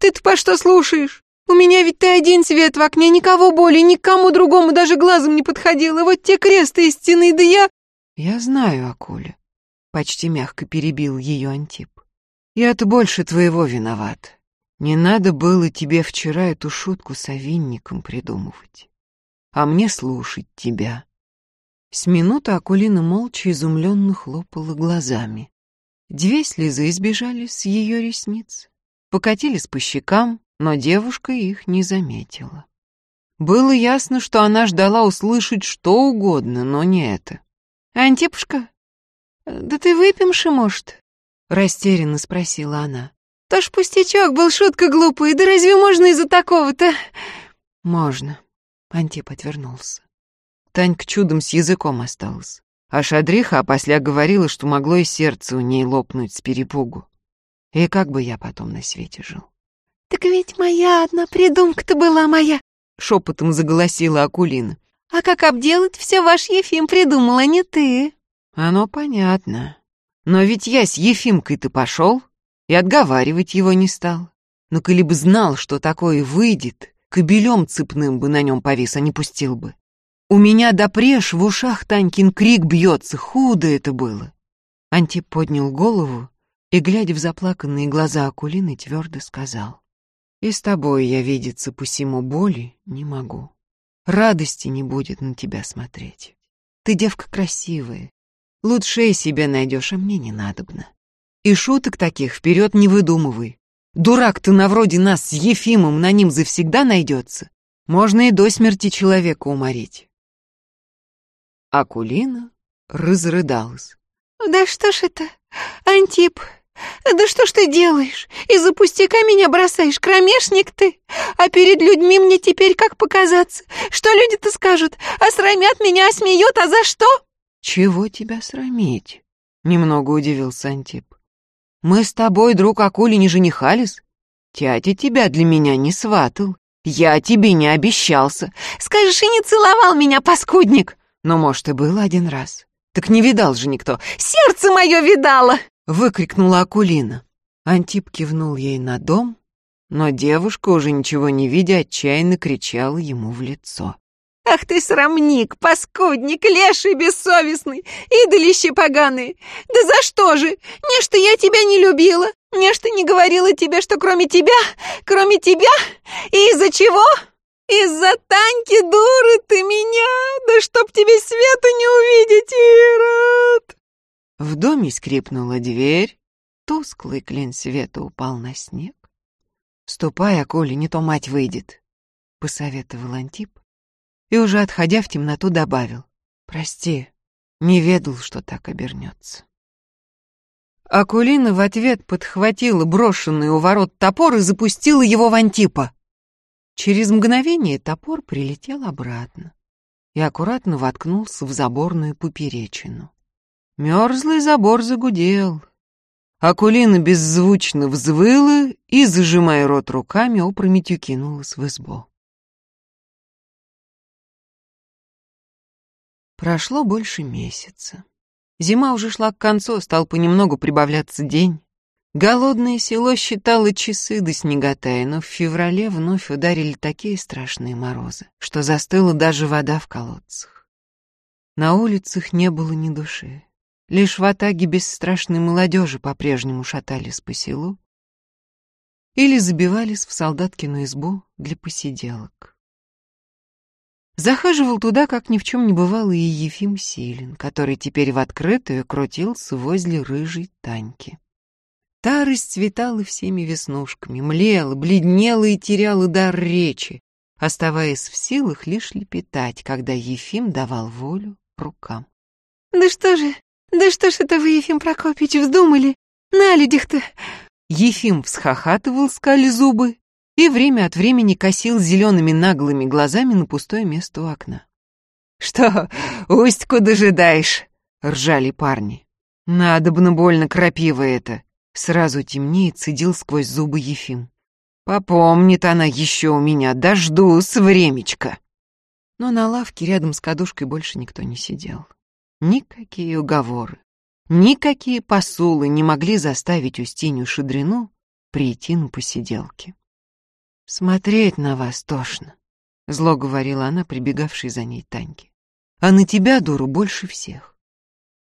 Speaker 2: Ты-то по что слушаешь? У меня ведь ты один свет в окне, никого более, никому другому даже глазом не подходил. И вот те кресты из стены, да я...»
Speaker 1: «Я знаю, Акуля», — почти мягко перебил ее Антип. «Я-то больше твоего виноват. Не надо было тебе вчера эту шутку с овинником придумывать, а мне слушать тебя». С минуты Акулина молча изумленно хлопала глазами. Две слезы избежали с ее ресниц, покатились по щекам, но девушка их не заметила. Было ясно, что она ждала услышать что угодно, но не это.
Speaker 2: «Антипушка, да ты выпьемши, может?»
Speaker 1: — растерянно спросила она.
Speaker 2: «То ж пустячок был, шутка глупая, да разве можно из-за такого-то?»
Speaker 1: «Можно», — Антип отвернулся. Танька чудом с языком осталась. А Шадриха опосля говорила, что могло и сердце у ней лопнуть с перепугу. И как бы я потом на свете жил?
Speaker 2: «Так ведь моя одна придумка-то была моя!»
Speaker 1: — шепотом заголосила Акулина.
Speaker 2: «А как обделать все ваш Ефим придумал, а не ты?»
Speaker 1: «Оно понятно. Но ведь я с Ефимкой-то пошел и отговаривать его не стал. Но коли бы знал, что такое выйдет, кобелем цепным бы на нем повис, а не пустил бы. У меня допреж в ушах Танькин крик бьется, худо это было. Антип поднял голову и, глядя в заплаканные глаза Акулины, твердо сказал. И с тобой я видеться по всему боли не могу. Радости не будет на тебя смотреть. Ты девка красивая. Лучше себе найдешь, а мне не надобно. И шуток таких вперед не выдумывай. Дурак ты на вроде нас с Ефимом на ним завсегда найдется. Можно и до смерти человека уморить. Акулина разрыдалась.
Speaker 2: «Да что ж это, Антип, да что ж ты делаешь? Из-за пустяка меня бросаешь, кромешник ты. А перед людьми мне теперь как показаться? Что люди-то скажут? А срамят меня, а смеют, а за что?»
Speaker 1: «Чего тебя срамить?» — немного удивился Антип. «Мы с тобой, друг Акули, не женихались? Тятя тебя для меня не сватал. Я тебе не обещался.
Speaker 2: Скажешь, и не целовал меня, паскудник!»
Speaker 1: Но, может, и было один раз. Так не видал же никто.
Speaker 2: «Сердце мое видало!»
Speaker 1: — выкрикнула Акулина. Антип кивнул ей на дом, но девушка, уже ничего не видя, отчаянно кричала ему в лицо.
Speaker 2: «Ах ты срамник, паскудник, леший бессовестный, идолище поганые! Да за что же? Не что я тебя не любила, не что не говорила тебе, что кроме тебя, кроме тебя, и из-за чего?» Из-за Таньки, дуры ты меня! Да чтоб тебе света не увидеть, Ирод!»
Speaker 1: В доме скрипнула дверь, тусклый клин света упал на снег. «Ступай, а не то мать выйдет», — посоветовал Антип, и уже отходя в темноту добавил. «Прости, не ведал, что так обернется». Акулина в ответ подхватила брошенный у ворот топор и запустила его в Антипа. Через мгновение топор прилетел обратно и аккуратно воткнулся в заборную поперечину. Мерзлый забор загудел. Акулина беззвучно взвыла и, зажимая рот руками, опрометью кинулась в избу. Прошло больше месяца. Зима уже шла к концу, стал понемногу прибавляться день. Голодное село считало часы до снеготая, но в феврале вновь ударили такие страшные морозы, что застыла даже вода в колодцах. На улицах не было ни души. Лишь в атаге бесстрашной молодежи по-прежнему шатались по селу или забивались в солдаткину избу для посиделок. Захаживал туда, как ни в чем не бывало, и Ефим Силин, который теперь в открытую крутился возле рыжей Таньки. Та расцветала всеми веснушками, млела, бледнела и теряла дар речи, оставаясь в силах лишь лепетать, когда Ефим давал волю рукам.
Speaker 2: «Да что же, да что ж это вы, Ефим Прокопьевич, вздумали? На людях-то!»
Speaker 1: Ефим всхохатывал скали зубы и время от времени косил зелеными наглыми глазами на пустое место у окна. «Что, Устьку дожидаешь?» — ржали парни. «Надобно больно крапива это!» Сразу темнеет, цедил сквозь зубы Ефим. Попомнит она еще у меня, дождусь времечко. Но на лавке рядом с кадушкой больше никто не сидел. Никакие уговоры, никакие посулы не могли заставить Устинью Шадрину прийти на посиделки. Смотреть на вас тошно, зло говорила она, прибегавшей за ней Таньке. А на тебя, дуру, больше всех.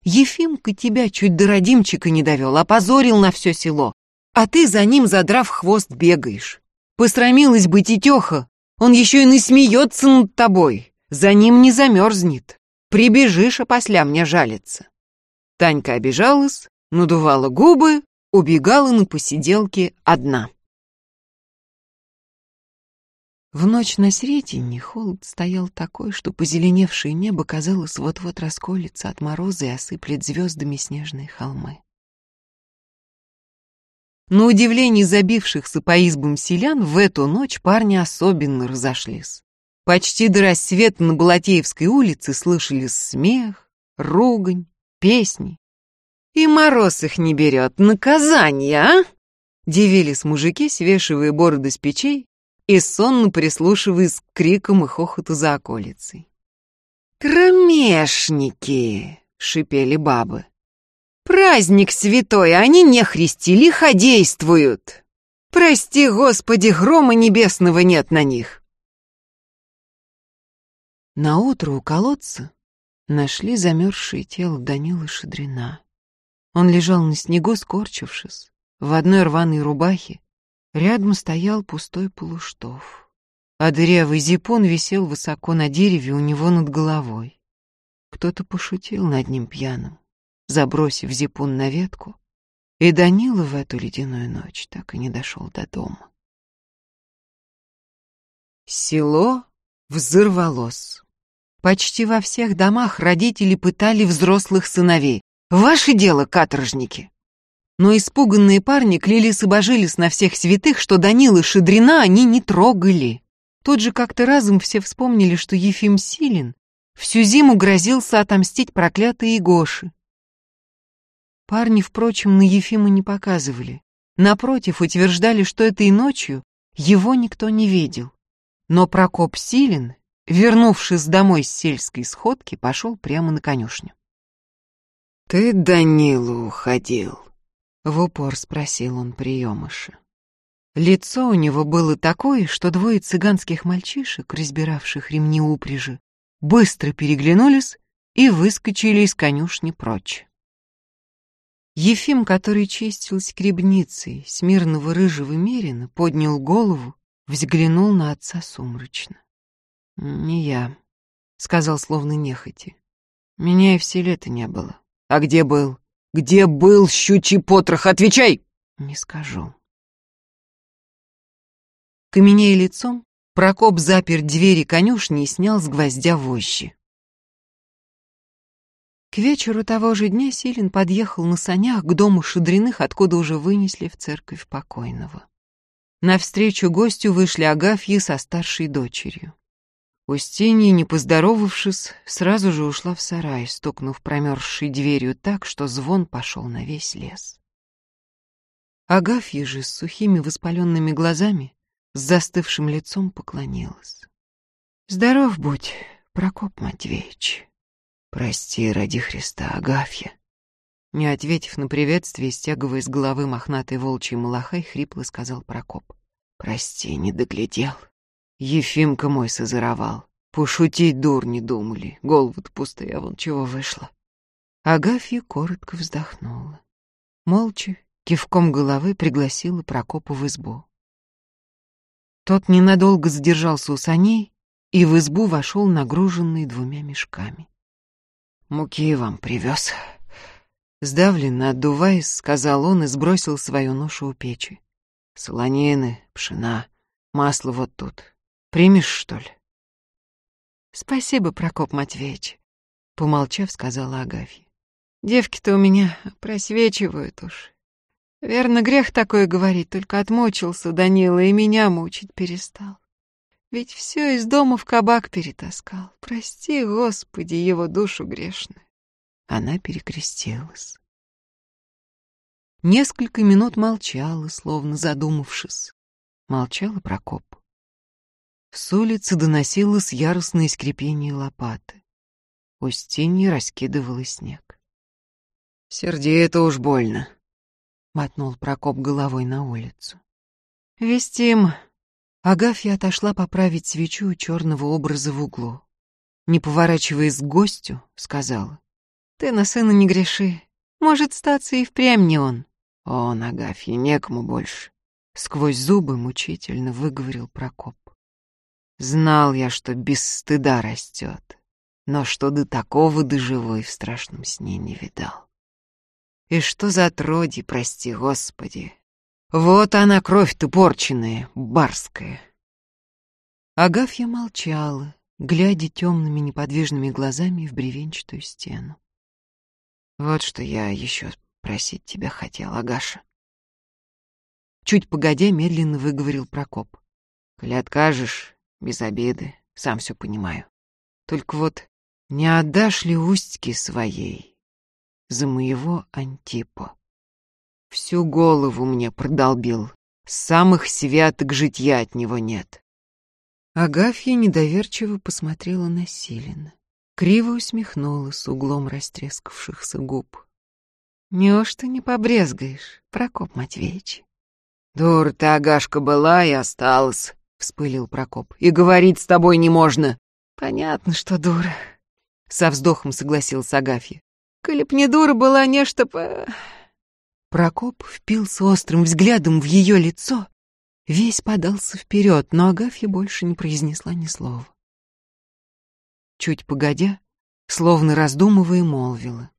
Speaker 1: Ефимка тебя чуть до родимчика не довел, опозорил на все село, а ты за ним, задрав хвост, бегаешь. Посрамилась бы тетеха, он еще и насмеется над тобой, за ним не замерзнет. Прибежишь, а после мне жалится. Танька обижалась, надувала губы, убегала на посиделке одна. В ночь на Сретенье холод стоял такой, что позеленевшее небо, казалось, вот-вот расколется от мороза и осыплет звездами снежные холмы. На удивление забившихся по избам селян в эту ночь парни особенно разошлись. Почти до рассвета на Балатеевской улице слышали смех, ругань, песни. И мороз их не берет, наказание, а? Дивились мужики, свешивая бороды с печей и сонно прислушиваясь к крикам и хохоту за околицей. «Кромешники!» — шипели бабы. «Праздник святой, они не христи, лиходействуют! Прости, Господи, грома небесного нет на них!» На утро у колодца нашли замерзшее тело Данилы Шадрина. Он лежал на снегу, скорчившись, в одной рваной рубахе. Рядом стоял пустой полуштов, а дырявый зипун висел высоко на дереве у него над головой. Кто-то пошутил над ним пьяным, забросив зипун на ветку, и Данила в эту ледяную ночь так и не дошел до дома. Село взорвалось. Почти во всех домах родители пытали взрослых сыновей. Ваше дело, каторжники. Но испуганные парни клялись и божились на всех святых, что Данила Шедрина они не трогали. Тут же как-то разом все вспомнили, что Ефим Силин всю зиму грозился отомстить проклятой Егоши. Парни, впрочем, на Ефима не показывали. Напротив, утверждали, что этой ночью его никто не видел. Но Прокоп Силин вернувшись домой с сельской сходки, пошел прямо на конюшню. «Ты, Данила, уходил?» — в упор спросил он приемыша. Лицо у него было такое, что двое цыганских мальчишек, разбиравших ремни упряжи, быстро переглянулись и выскочили из конюшни прочь. Ефим, который чистил скребницей смирного рыжего мерина, поднял голову, взглянул на отца сумрачно. «Не я», — сказал словно нехотя. «Меня и в селе-то не было». «А где был? Где был щучий потрох? Отвечай!» «Не скажу». Каменея лицом, Прокоп запер двери конюшни и снял с гвоздя вощи. К вечеру того же дня Силин подъехал на санях к дому Шадриных, откуда уже вынесли в церковь покойного. Навстречу гостю вышли Агафьи со старшей дочерью. Устинья, не поздоровавшись, сразу же ушла в сарай, стукнув промерзшей дверью так, что звон пошел на весь лес. Агафья же с сухими воспаленными глазами, с застывшим лицом поклонилась. «Здоров будь, Прокоп Матвеевич. Прости ради Христа, Агафья». Не ответив на приветствие, стягивая с головы мохнатой волчьей малахай, хрипло сказал Прокоп. «Прости, не доглядел. Ефимка мой созоровал. Пошутить дур не думали. Голову-то пустая, вон чего вышло. Агафья коротко вздохнула. Молча, кивком головы пригласила Прокопа в избу. Тот ненадолго задержался у саней и в избу вошел нагруженный двумя мешками. «Муки вам привез». Сдавленно отдуваясь, сказал он и сбросил свою ношу у печи. «Солонины, пшена, масло вот тут. Примешь, что ли? Спасибо, Прокоп Матвеевич, помолчав, сказала Агафья. Девки-то у меня просвечивают уж. Верно, грех такое говорить, только отмучился Данила и меня мучить перестал. Ведь все из дома в кабак перетаскал. Прости, Господи, его душу грешную. Она перекрестилась. Несколько минут молчала, словно задумавшись. Молчала Прокоп. С улицы доносилось яростное скрипение лопаты. Устинья раскидывала снег. «Серди, это уж больно», — мотнул Прокоп головой на улицу. «Вестим», — Агафья отошла поправить свечу у черного образа в углу. Не поворачиваясь к гостю, сказала.
Speaker 2: «Ты на сына не греши. Может, статься и впрямь не он».
Speaker 1: «Он, Агафья, некому больше», — сквозь зубы мучительно выговорил Прокоп. «Знал я, что без стыда растет, но что до такого до живой в страшном сне не видал. И что за отродье, прости господи, вот она, кровь-то порченная, барская. Агафья молчала, глядя темными неподвижными глазами в бревенчатую стену. Вот что я еще просить тебя хотел, Агаша. Чуть погодя, медленно выговорил Прокоп. Коли откажешь, без обиды, сам все понимаю. Только вот не отдашь ли устьки своей за моего Антипа? Всю голову мне продолбил. Самых святок житья от него нет. Агафья недоверчиво посмотрела на Силина. Криво усмехнулась с углом растрескавшихся губ. «Неужто не побрезгаешь, Прокоп Матвеевич?» «Дур ты, Агашка, была и осталась», — вспылил Прокоп. «И говорить с тобой не можно».
Speaker 2: «Понятно, что дура», — со вздохом согласился Агафья. «Коли б не дура была, нечто по...»
Speaker 1: Прокоп впился острым взглядом в ее лицо, весь подался вперед, но Агафья больше не произнесла ни слова. Чуть погодя, словно раздумывая, молвила.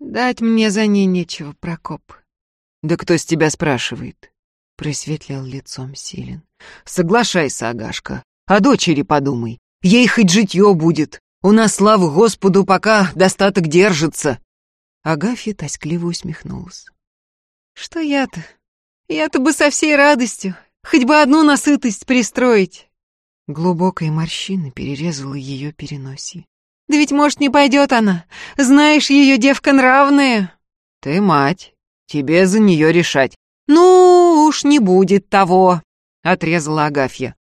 Speaker 2: «Дать мне за ней нечего, Прокоп».
Speaker 1: «Да кто с тебя спрашивает?» Просветлел лицом Силен. «Соглашайся, Агашка, о дочери подумай. Ей хоть житье будет. У нас, слава Господу, пока достаток держится». Агафья тоскливо усмехнулась.
Speaker 2: Что я-то? Я-то бы со всей радостью, хоть бы одну насытость пристроить.
Speaker 1: Глубокая морщина перерезала ее переноси.
Speaker 2: Да ведь, может, не пойдет она. Знаешь, ее девка нравная.
Speaker 1: Ты мать, тебе за нее решать.
Speaker 2: Ну, уж не будет того, отрезала Агафья.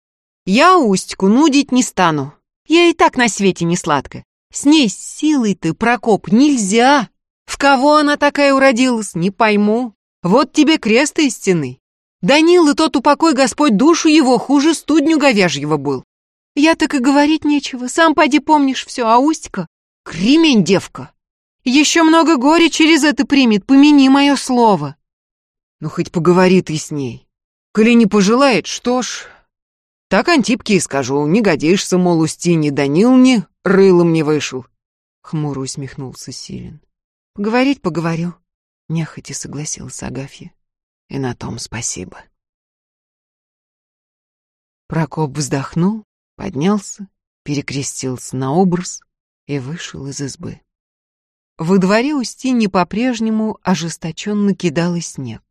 Speaker 2: Я Устьку нудить не стану. Я и так на свете не сладко. С ней силой ты, Прокоп, нельзя. В кого она такая уродилась, не пойму. Вот тебе крест истинный. Данила тот упокой Господь душу его, хуже студню говяжьего был. Я так и говорить нечего, сам поди помнишь все, а Устька — кремень девка. Еще много горя через это примет, помяни мое слово.
Speaker 1: Ну, хоть поговори ты с ней. Коли не пожелает, что ж... Так Антипке и скажу, не годишься, мол, Устине Данил не, рылом не вышел. Хмуро усмехнулся Силин.
Speaker 2: Поговорить поговорю.
Speaker 1: Нехотя согласился Агафья. И на том спасибо. Прокоп вздохнул, поднялся, перекрестился на образ и вышел из избы. Во дворе Устиньи по-прежнему ожесточенно кидала снег.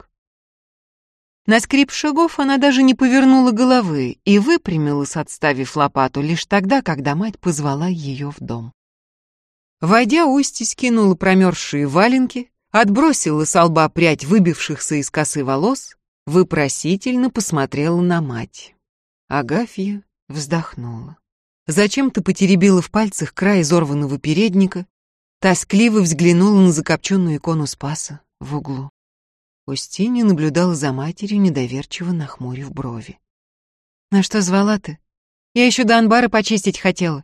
Speaker 1: На скрип шагов она даже не повернула головы и выпрямилась, отставив лопату, лишь тогда, когда мать позвала ее в дом. Войдя, Устья скинула промерзшие валенки, отбросила с лба прядь выбившихся из косы волос, выпросительно посмотрела на мать. Агафья вздохнула. Зачем-то потеребила в пальцах край изорванного передника, тоскливо взглянула на закопченную икону Спаса в углу. Устинья наблюдала за матерью, недоверчиво нахмурив брови.
Speaker 2: «На что звала ты? Я еще до анбара почистить хотела.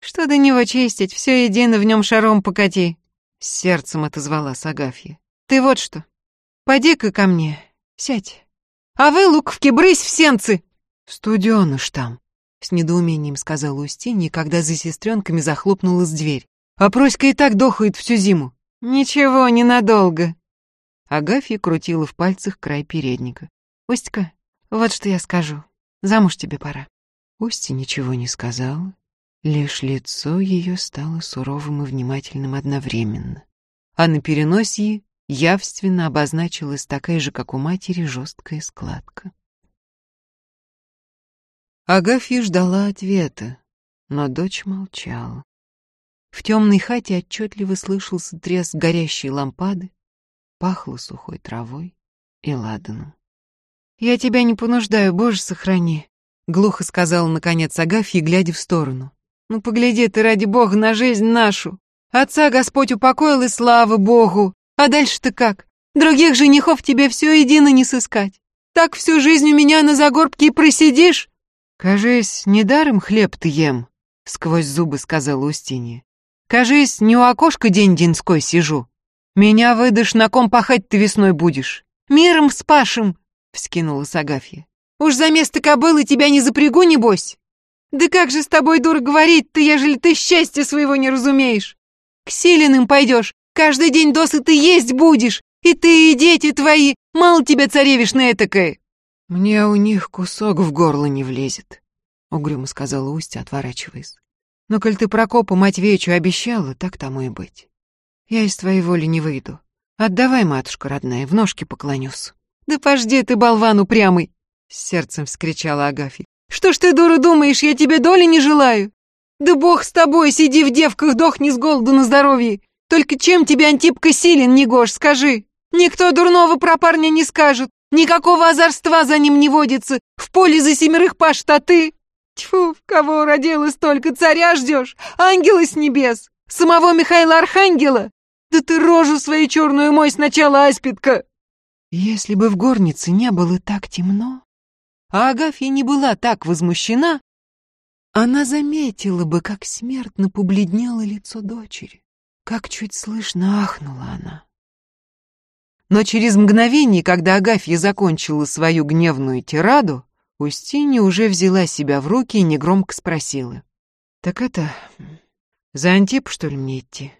Speaker 2: Что до него чистить, все едино в нем шаром покати. С сердцем отозвалась Агафья. «Ты вот что, поди-ка ко мне, сядь. А вы, луковки, брысь в сенцы!»
Speaker 1: «Студёныш там», — с недоумением сказала Устинья, когда за сестренками захлопнулась дверь. «А Проська и так дохает всю зиму».
Speaker 2: «Ничего, ненадолго».
Speaker 1: Агафья крутила в пальцах край передника.
Speaker 2: «Устька, вот что я скажу. Замуж тебе пора».
Speaker 1: Устья ничего не сказала, Лишь лицо ее стало суровым и внимательным одновременно, а на переносье явственно обозначилась такая же, как у матери, жесткая складка. Агафья ждала ответа, но дочь молчала. В темной хате отчетливо слышался треск горящей лампады, пахло сухой травой и ладаном.
Speaker 2: «Я тебя не понуждаю, Боже, сохрани», — глухо сказала, наконец, Агафья, глядя в сторону. Ну, погляди ты, ради бога, на жизнь нашу. Отца Господь упокоил, и слава богу. А дальше-то как? Других женихов тебе все едино не сыскать. Так всю жизнь у меня на загорбке и просидишь?
Speaker 1: «Кажись, недаром хлеб ты ем», — сквозь зубы сказала Устинья. «Кажись, не у окошка день-деньской сижу. Меня выдашь, на ком пахать ты весной будешь. Миром спашем», — вскинулась Агафья. «Уж за место кобылы тебя не запрягу, небось?» «Да как же с тобой, дур, говорить-то, ежели ты счастья своего не разумеешь? К силенным пойдешь, каждый день досыта есть будешь, и ты, и дети твои, мало тебя царевишна этакая!» «Мне у них кусок в горло не влезет», — угрюмо сказала Устья, отворачиваясь. «Но коль ты Прокопу Матвеичу обещала, так тому и быть. Я из твоей воли не выйду. Отдавай, матушка родная, в ножки поклонюсь». «Да пожди ты, болван упрямый!» — с сердцем вскричала Агафья. «Что ж ты, дура, думаешь, я тебе доли не желаю? Да бог с тобой, сиди в девках, дохни с голоду на здоровье. Только чем тебе Антипка силен, Негош, скажи? Никто дурного про парня не скажет, никакого озорства за ним не водится, в поле за семерых пашет, а ты... Тьфу, в кого родилась только, царя ждешь, ангела с небес, самого Михаила Архангела? Да ты рожу свою черную мой сначала, аспидка!» Если бы в горнице не было так темно, а Агафья не была так возмущена, она заметила бы, как смертно побледнело лицо дочери, как чуть слышно ахнула она. Но через мгновение, когда Агафья закончила свою гневную тираду, Устинья уже взяла себя в руки и негромко спросила. «Так это... за Антип, что ли, мне идти?»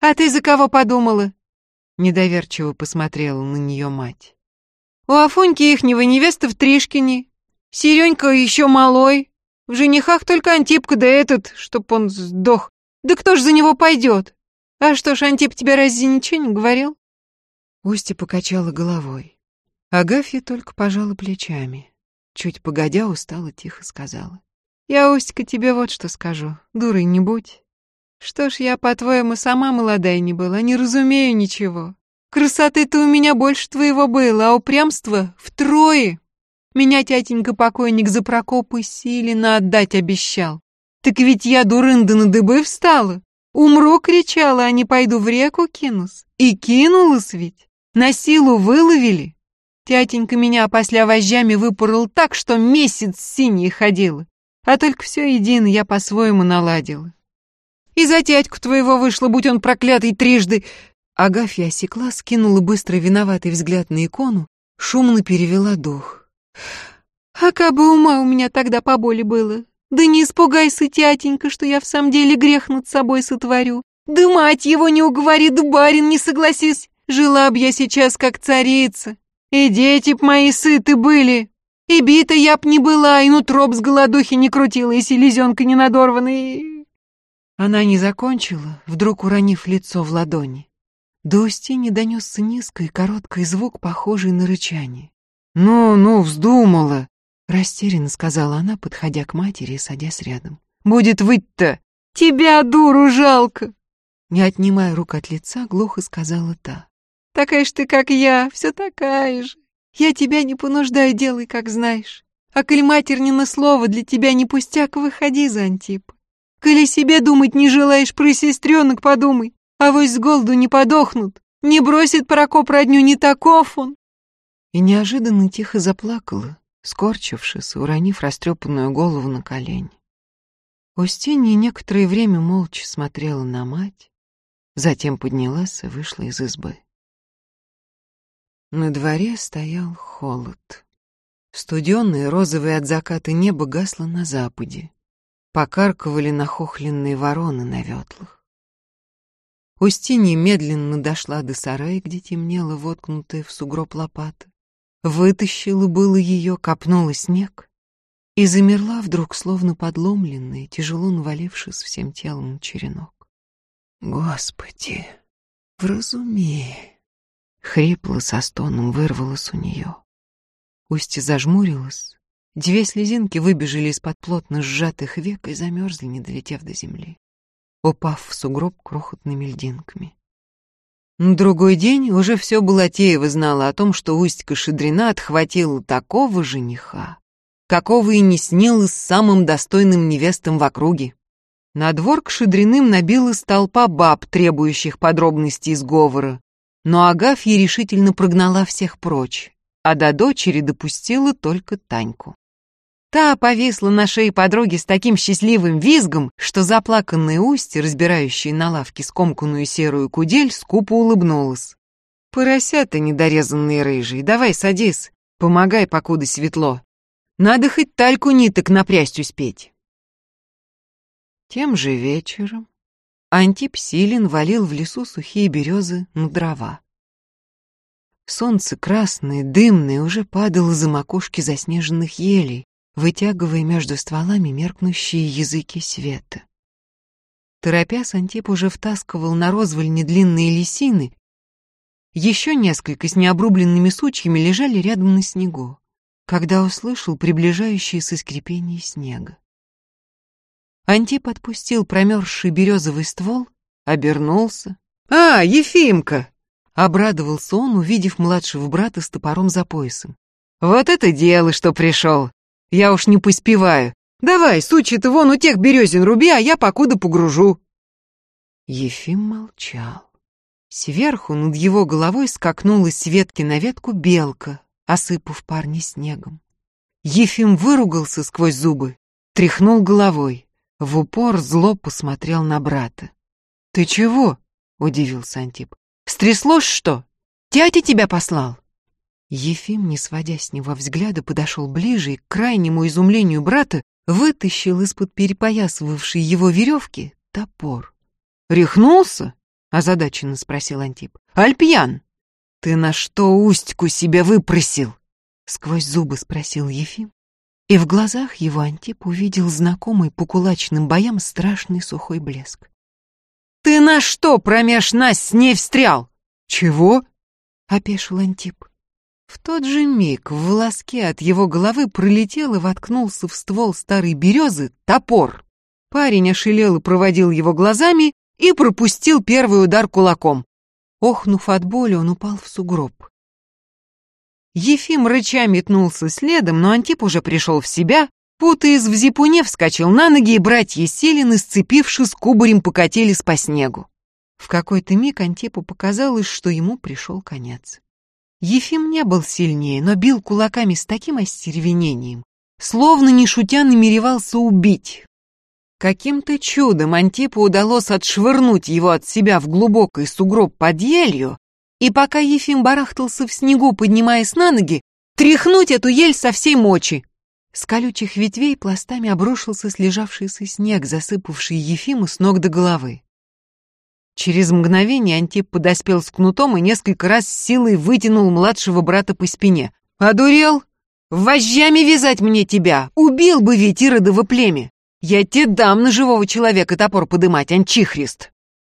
Speaker 1: «А ты за кого подумала?» Недоверчиво посмотрела на нее мать. «У Афоньки ихнего невеста в Тришкине. Серенька еще малой. В женихах только Антипка да этот, чтоб он сдох. Да кто ж за него пойдет? А что ж, Антип тебе разве ничего не говорил?» Устья покачала головой. Агафья только пожала плечами. Чуть погодя, устала, тихо сказала. «Я, Устька, тебе вот что скажу. Дурой не будь. Что ж, я, по-твоему, сама молодая не была, не разумею ничего. Красоты-то у меня больше твоего было, а упрямство втрое. Меня тятенька-покойник за Прокопа силено отдать обещал. Так ведь я, дурында, на дыбы встала. Умру, кричала, а не пойду в реку кинусь. И кинулась ведь. На силу выловили. Тятенька меня после вожжами выпорол так, что месяц синий ходила. А только все едино я по-своему наладила. И за тятьку твоего вышло, будь он проклятый трижды. Агафья осекла, скинула быстро виноватый взгляд на икону, шумно перевела дух. А кабы ума у меня тогда поболе было. Да не испугайся, тятенька, что я в самом деле грех над собой сотворю. Да мать его не уговорит, барин не согласись. Жила б я сейчас как царица, и дети б мои сыты были, и бита я б не была, и нутро б с голодухи не крутила, и селезенка не надорвана, и...» Она не закончила, вдруг уронив лицо в ладони. До Устини донесся низкий короткий звук, похожий на рычание. «Ну, ну, вздумала!» — растерянно сказала она, подходя к матери и садясь рядом. «Будет выть-то! Тебя, дуру, жалко!» Не отнимая рук от лица, глухо сказала та. Такая ж ты, как я, все такая же. Я тебя не понуждаю, делай, как знаешь. А коль матернина слово для тебя не пустяк, выходи за Антип. Коли себе думать не желаешь про сестренок, подумай. А вось с голоду не подохнут. Не бросит Прокоп родню, не таков он. И неожиданно тихо заплакала, скорчившись, уронив растрепанную голову на колени. Устинья некоторое время молча смотрела на мать, затем поднялась и вышла из избы. На дворе стоял холод. Студенное, розовое от заката небо гасло на западе. Покарковали нахохленные вороны на ветлах. Устинья медленно дошла до сарая, где темнела воткнутая в сугроб лопата. Вытащила было ее, копнула снег и замерла вдруг, словно подломленная, тяжело навалившись всем телом черенок. Господи, вразумей! Хрипло со стоном вырвалось у нее. Устья зажмурилась. Две слезинки выбежали из-под плотно сжатых век и замерзли, не долетев до земли, упав в сугроб крохотными льдинками. На другой день уже все Балатеева знала о том, что Устька отхватила такого жениха, какого и не снилось самым достойным невестам в округе. На двор к Шедриным набилась толпа баб, требующих подробностей сговора, но Агафья решительно прогнала всех прочь, а до дочери допустила только Таньку. Та повисла на шее подруги с таким счастливым визгом, что заплаканная устья, разбирающая на лавке скомканную серую кудель, скупо улыбнулась. «Поросята недорезанные рыжие, давай садись, помогай, покуда светло. Надо хоть тальку ниток напрясть успеть». Тем же вечером Антип Силин валил в лесу сухие березы на дрова. Солнце красное, дымное, уже падало за макушки заснеженных елей, вытягивая между стволами меркнущие языки света. Торопясь, Антип уже втаскивал на розвальни длинные лисины. Еще несколько с необрубленными сучьями лежали рядом на снегу, когда услышал приближающееся скрипение снега. Антип отпустил промерзший березовый ствол, обернулся. «А, Ефимка!» — обрадовался он, увидев младшего брата с топором за поясом. «Вот это дело, что пришел! Я уж не поспеваю. Давай, сучи ты вон у тех березин руби, а я покуда погружу. Ефим молчал. Сверху над его головой скакнула с ветки на ветку белка, осыпав парня снегом. Ефим выругался сквозь зубы, тряхнул головой, в упор зло посмотрел на брата. «Ты чего?» — удивился Антип. «Стряслось что? Тятя тебя послал?» Ефим, не сводя с него взгляда, подошел ближе и, к крайнему изумлению брата, вытащил из-под перепоясывавшей его веревки топор. «Рехнулся?» — озадаченно спросил Антип. «Альпьян, ты на что устьку себя выпросил?» Сквозь зубы спросил Ефим. И в глазах его Антип увидел знакомый по кулачным боям страшный сухой блеск. «Ты на что промеж нас с ней встрял?» «Чего?» — опешил Антип. В тот же миг в волоске от его головы пролетел и воткнулся в ствол старой березы топор. Парень ошелел и проводил его глазами и пропустил первый удар кулаком. Охнув от боли, он упал в сугроб. Ефим рыча метнулся следом, но Антип уже пришел в себя, путаясь в зипуне, вскочил на ноги, и братья Селины, сцепившись, кубарем покатились по снегу. В какой-то миг Антипу показалось, что ему пришел конец. Ефим не был сильнее, но бил кулаками с таким остервенением, словно не шутя намеревался убить. Каким-то чудом Антипу удалось отшвырнуть его от себя в глубокий сугроб под елью, и пока Ефим барахтался в снегу, поднимаясь на ноги, тряхнуть эту ель со всей мочи. С колючих ветвей пластами обрушился слежавшийся снег, засыпавший Ефиму с ног до головы. Через мгновение Антип подоспел с кнутом и несколько раз силой вытянул младшего брата по спине. «Одурел? Вожжами вязать мне тебя! Убил бы ведь иродово племя! Я тебе дам на живого человека топор подымать, анчихрист!»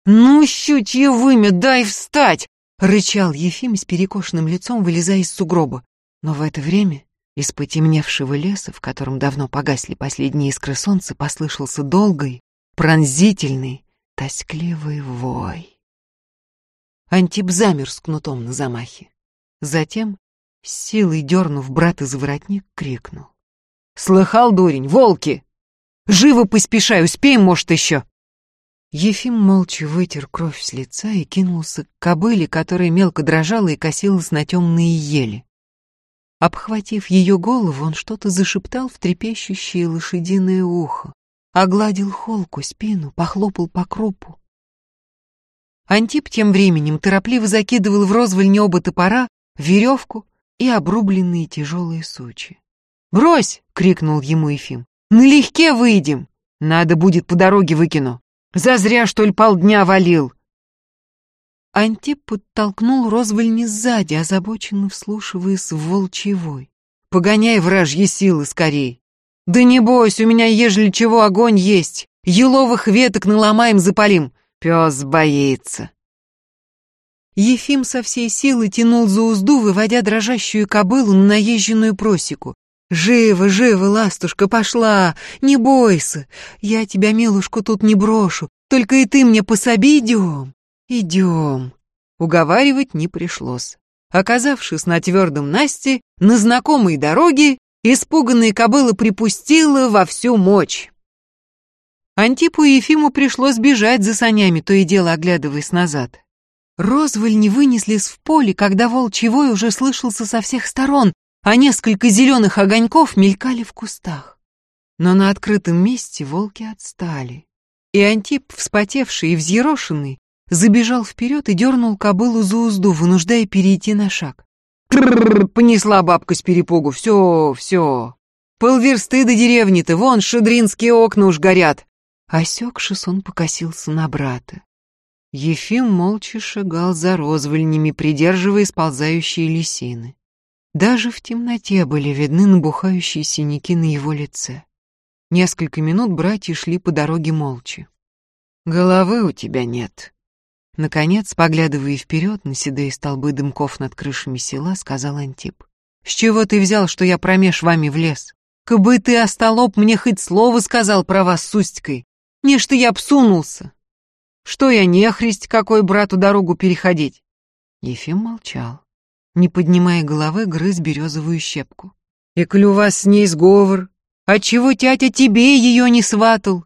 Speaker 1: «Ну, щучье вымя, дай встать!» — рычал Ефим с перекошенным лицом, вылезая из сугроба. Но в это время из потемневшего леса, в котором давно погасли последние искры солнца, послышался долгий, пронзительный, тоскливый вой. Антип замер с кнутом на замахе. Затем, силой дернув брата за воротник, крикнул. «Слыхал, дурень, волки! Живо поспешай, успеем, может, еще!» Ефим молча вытер кровь с лица и кинулся к кобыле, которая мелко дрожала и косилась на темные ели. Обхватив ее голову, он что-то зашептал в трепещущее лошадиное ухо огладил холку, спину, похлопал по крупу. Антип тем временем торопливо закидывал в розвальни оба топора, веревку и обрубленные тяжелые сучи. «Брось!» — крикнул ему Ефим. «Налегке выйдем! Надо будет по дороге выкину! Зазря, что ли, полдня валил!» Антип подтолкнул розвальни сзади, озабоченно вслушиваясь в волчий вой. «Погоняй вражьи силы скорей!» «Да не бойся, у меня, ежели чего, огонь есть. Еловых веток наломаем, запалим. Пес боится». Ефим со всей силы тянул за узду, выводя дрожащую кобылу на наезженную просеку. «Живо, живо, ластушка, пошла! Не бойся! Я тебя, милушку, тут не брошу, только и ты мне пособи, идем! Идем!» Уговаривать не пришлось. Оказавшись на твердом Насте, на знакомой дороге, Испуганная кобыла припустила во всю мощь. Антипу и Ефиму пришлось бежать за санями, то и дело оглядываясь назад. Розваль не вынеслись в поле, когда волчий вой уже слышался со всех сторон, а несколько зеленых огоньков мелькали в кустах. Но на открытом месте волки отстали, и Антип, вспотевший и взъерошенный, забежал вперед и дернул кобылу за узду, вынуждая перейти на шаг. Трррр, понесла бабка с перепугу. Все, все. Полверсты до деревни-то, вон шедринские окна уж горят. Осекшись, он покосился на брата. Ефим молча шагал за розвольнями, придерживая сползающие лисины. Даже в темноте были видны набухающие синяки на его лице. Несколько минут братья шли по дороге молча. «Головы у тебя нет», Наконец, поглядывая вперед на седые столбы дымков над крышами села, сказал Антип. «С чего ты взял, что я промеж вами лес? Кабы ты, остолоп, мне хоть слово сказал про вас с Устькой. Не что я псунулся. Что я нехристь, какой брату дорогу переходить?» Ефим молчал, не поднимая головы, грыз березовую щепку. «И коль у вас с ней сговор, отчего тятя тебе ее не сватал?»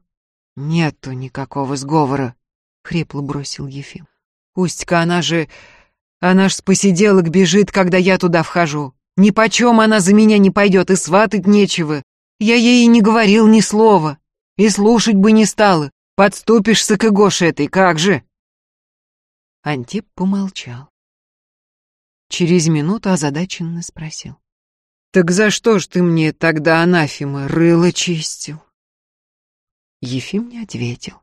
Speaker 1: «Нету никакого сговора», хрипло бросил Ефим. Устька, она же... Она ж с посиделок бежит, когда я туда вхожу. Ни почем она за меня не пойдет, и сватать нечего. Я ей и не говорил ни слова. И слушать бы не стала. Подступишься к Игоше этой, как же?» Антип помолчал. Через минуту озадаченно спросил. «Так за что ж ты мне тогда, анафима, рыло чистил?» Ефим не ответил.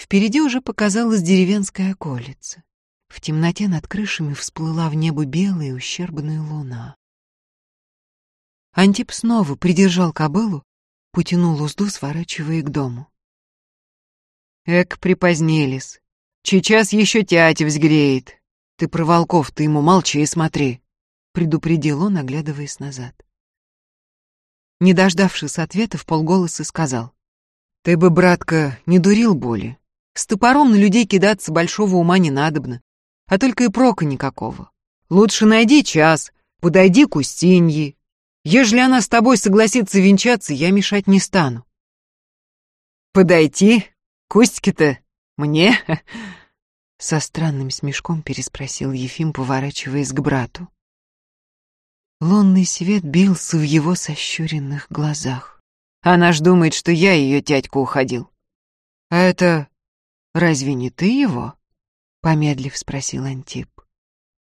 Speaker 1: Впереди уже показалась деревенская околица. В темноте над крышами всплыла в небо белая ущербная луна. Антип снова придержал кобылу, потянул узду, сворачивая к дому. Эк, припозднились. Сейчас еще тятя взгреет. Ты про волков ты ему молчи и смотри, предупредил он, оглядываясь назад. Не дождавшись ответа, в полголоса сказал. Ты бы, братка, не дурил боли. С топором на людей кидаться большого ума не надобно, а только и прока никакого. Лучше найди час, подойди к Устинье. Ежели она с тобой согласится венчаться, я мешать не стану. Подойти? Кустьки-то? Мне? [LAUGHS] Со странным смешком переспросил Ефим, поворачиваясь к брату. Лунный свет бился в его сощуренных глазах. Она ж думает, что я ее тятьку уходил. А это Разве не ты его? Помедлив спросил Антип.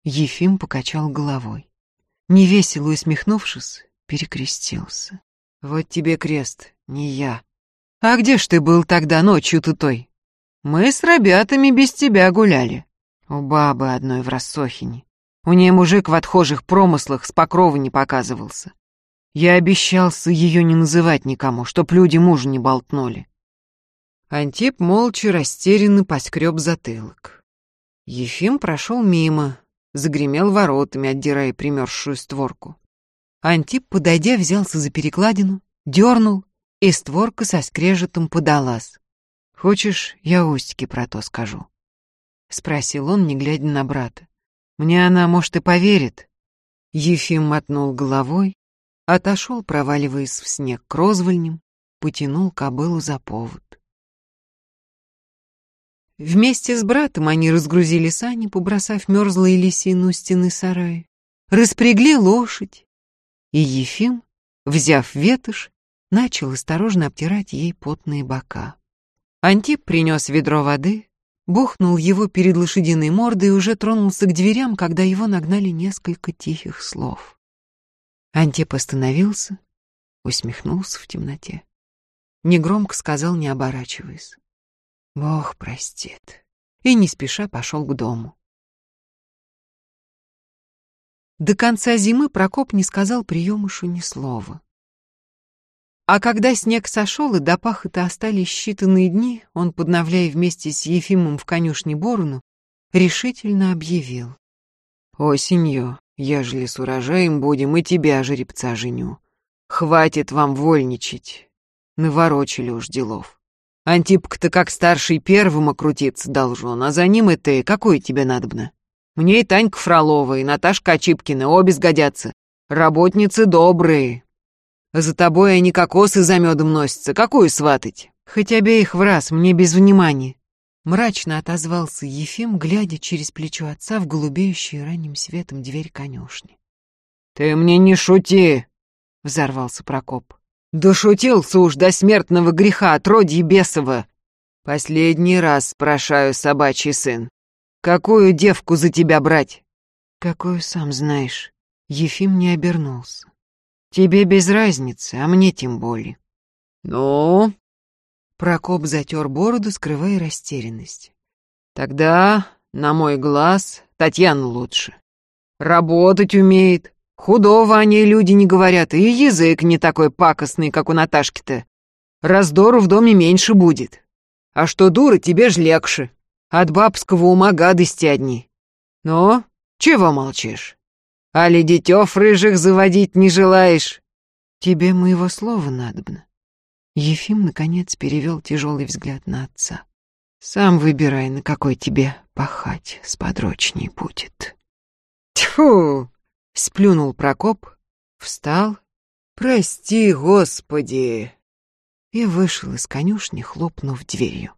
Speaker 1: Ефим покачал головой. Невесело усмехнувшись, перекрестился. Вот тебе крест, не я. А где ж ты был тогда ночью-то той? Мы с ребятами без тебя гуляли. У бабы одной в рассохине. У нее мужик в отхожих промыслах с покрова не показывался. Я обещался ее не называть никому, чтоб люди мужа не болтнули. Антип молча растерянно поскреб затылок. Ефим прошел мимо, загремел воротами, отдирая примерзшую створку. Антип, подойдя, взялся за перекладину, дернул, и створка со скрежетом подалась. «Хочешь, я Устьке про то скажу?» — спросил он, не глядя на брата. «Мне она, может, и поверит». Ефим мотнул головой, отошел, проваливаясь в снег к розвольням, потянул кобылу за повод. Вместе с братом они разгрузили сани, побросав мерзлые лисину стены сарая, распрягли лошадь, и Ефим, взяв ветошь, начал осторожно обтирать ей потные бока. Антип принес ведро воды, бухнул его перед лошадиной мордой и уже тронулся к дверям, когда его нагнали несколько тихих слов. Антип остановился, усмехнулся в темноте. Негромко сказал, не оборачиваясь. Бог простит. И не спеша пошел к дому. До конца зимы Прокоп не сказал приемышу ни слова. А когда снег сошел и до пахоты остались считанные дни, он, подновляя вместе с Ефимом в конюшне Борону, решительно объявил. «Осенью, ежели с урожаем будем, и тебя, жеребца, женю. Хватит вам вольничать. Наворочили уж делов. Антипка-то как старший первым окрутиться должен, а за ним и ты. Какой тебе надобно? Мне и Танька Фролова, и Наташка Очипкина обе сгодятся. Работницы добрые. За тобой они кокосы за медом носятся. Какую сватать? Хоть обеих в раз, мне без внимания. Мрачно отозвался Ефим, глядя через плечо отца в голубеющую ранним светом дверь конюшни. «Ты мне не шути!» — взорвался Прокоп. «Дошутился уж до смертного греха, отродье бесова! Последний раз спрашиваю, собачий сын, какую девку за тебя брать?» «Какую сам знаешь». Ефим не обернулся. «Тебе без разницы, а мне тем более». «Ну?» Прокоп затер бороду, скрывая растерянность. «Тогда, на мой глаз, Татьяна лучше. Работать умеет, худого о ней люди не говорят, и язык не такой пакостный, как у Наташки-то. Раздору в доме меньше будет. А что дура, тебе ж легче. От бабского ума гадости одни. Ну, чего молчишь? Али детёв рыжих заводить не желаешь? Тебе моего слова надобно. Ефим, наконец, перевел тяжелый взгляд на отца. Сам выбирай, на какой тебе пахать сподрочней будет. Тьфу! Сплюнул Прокоп, встал. Прости, Господи! И вышел из конюшни, хлопнув дверью.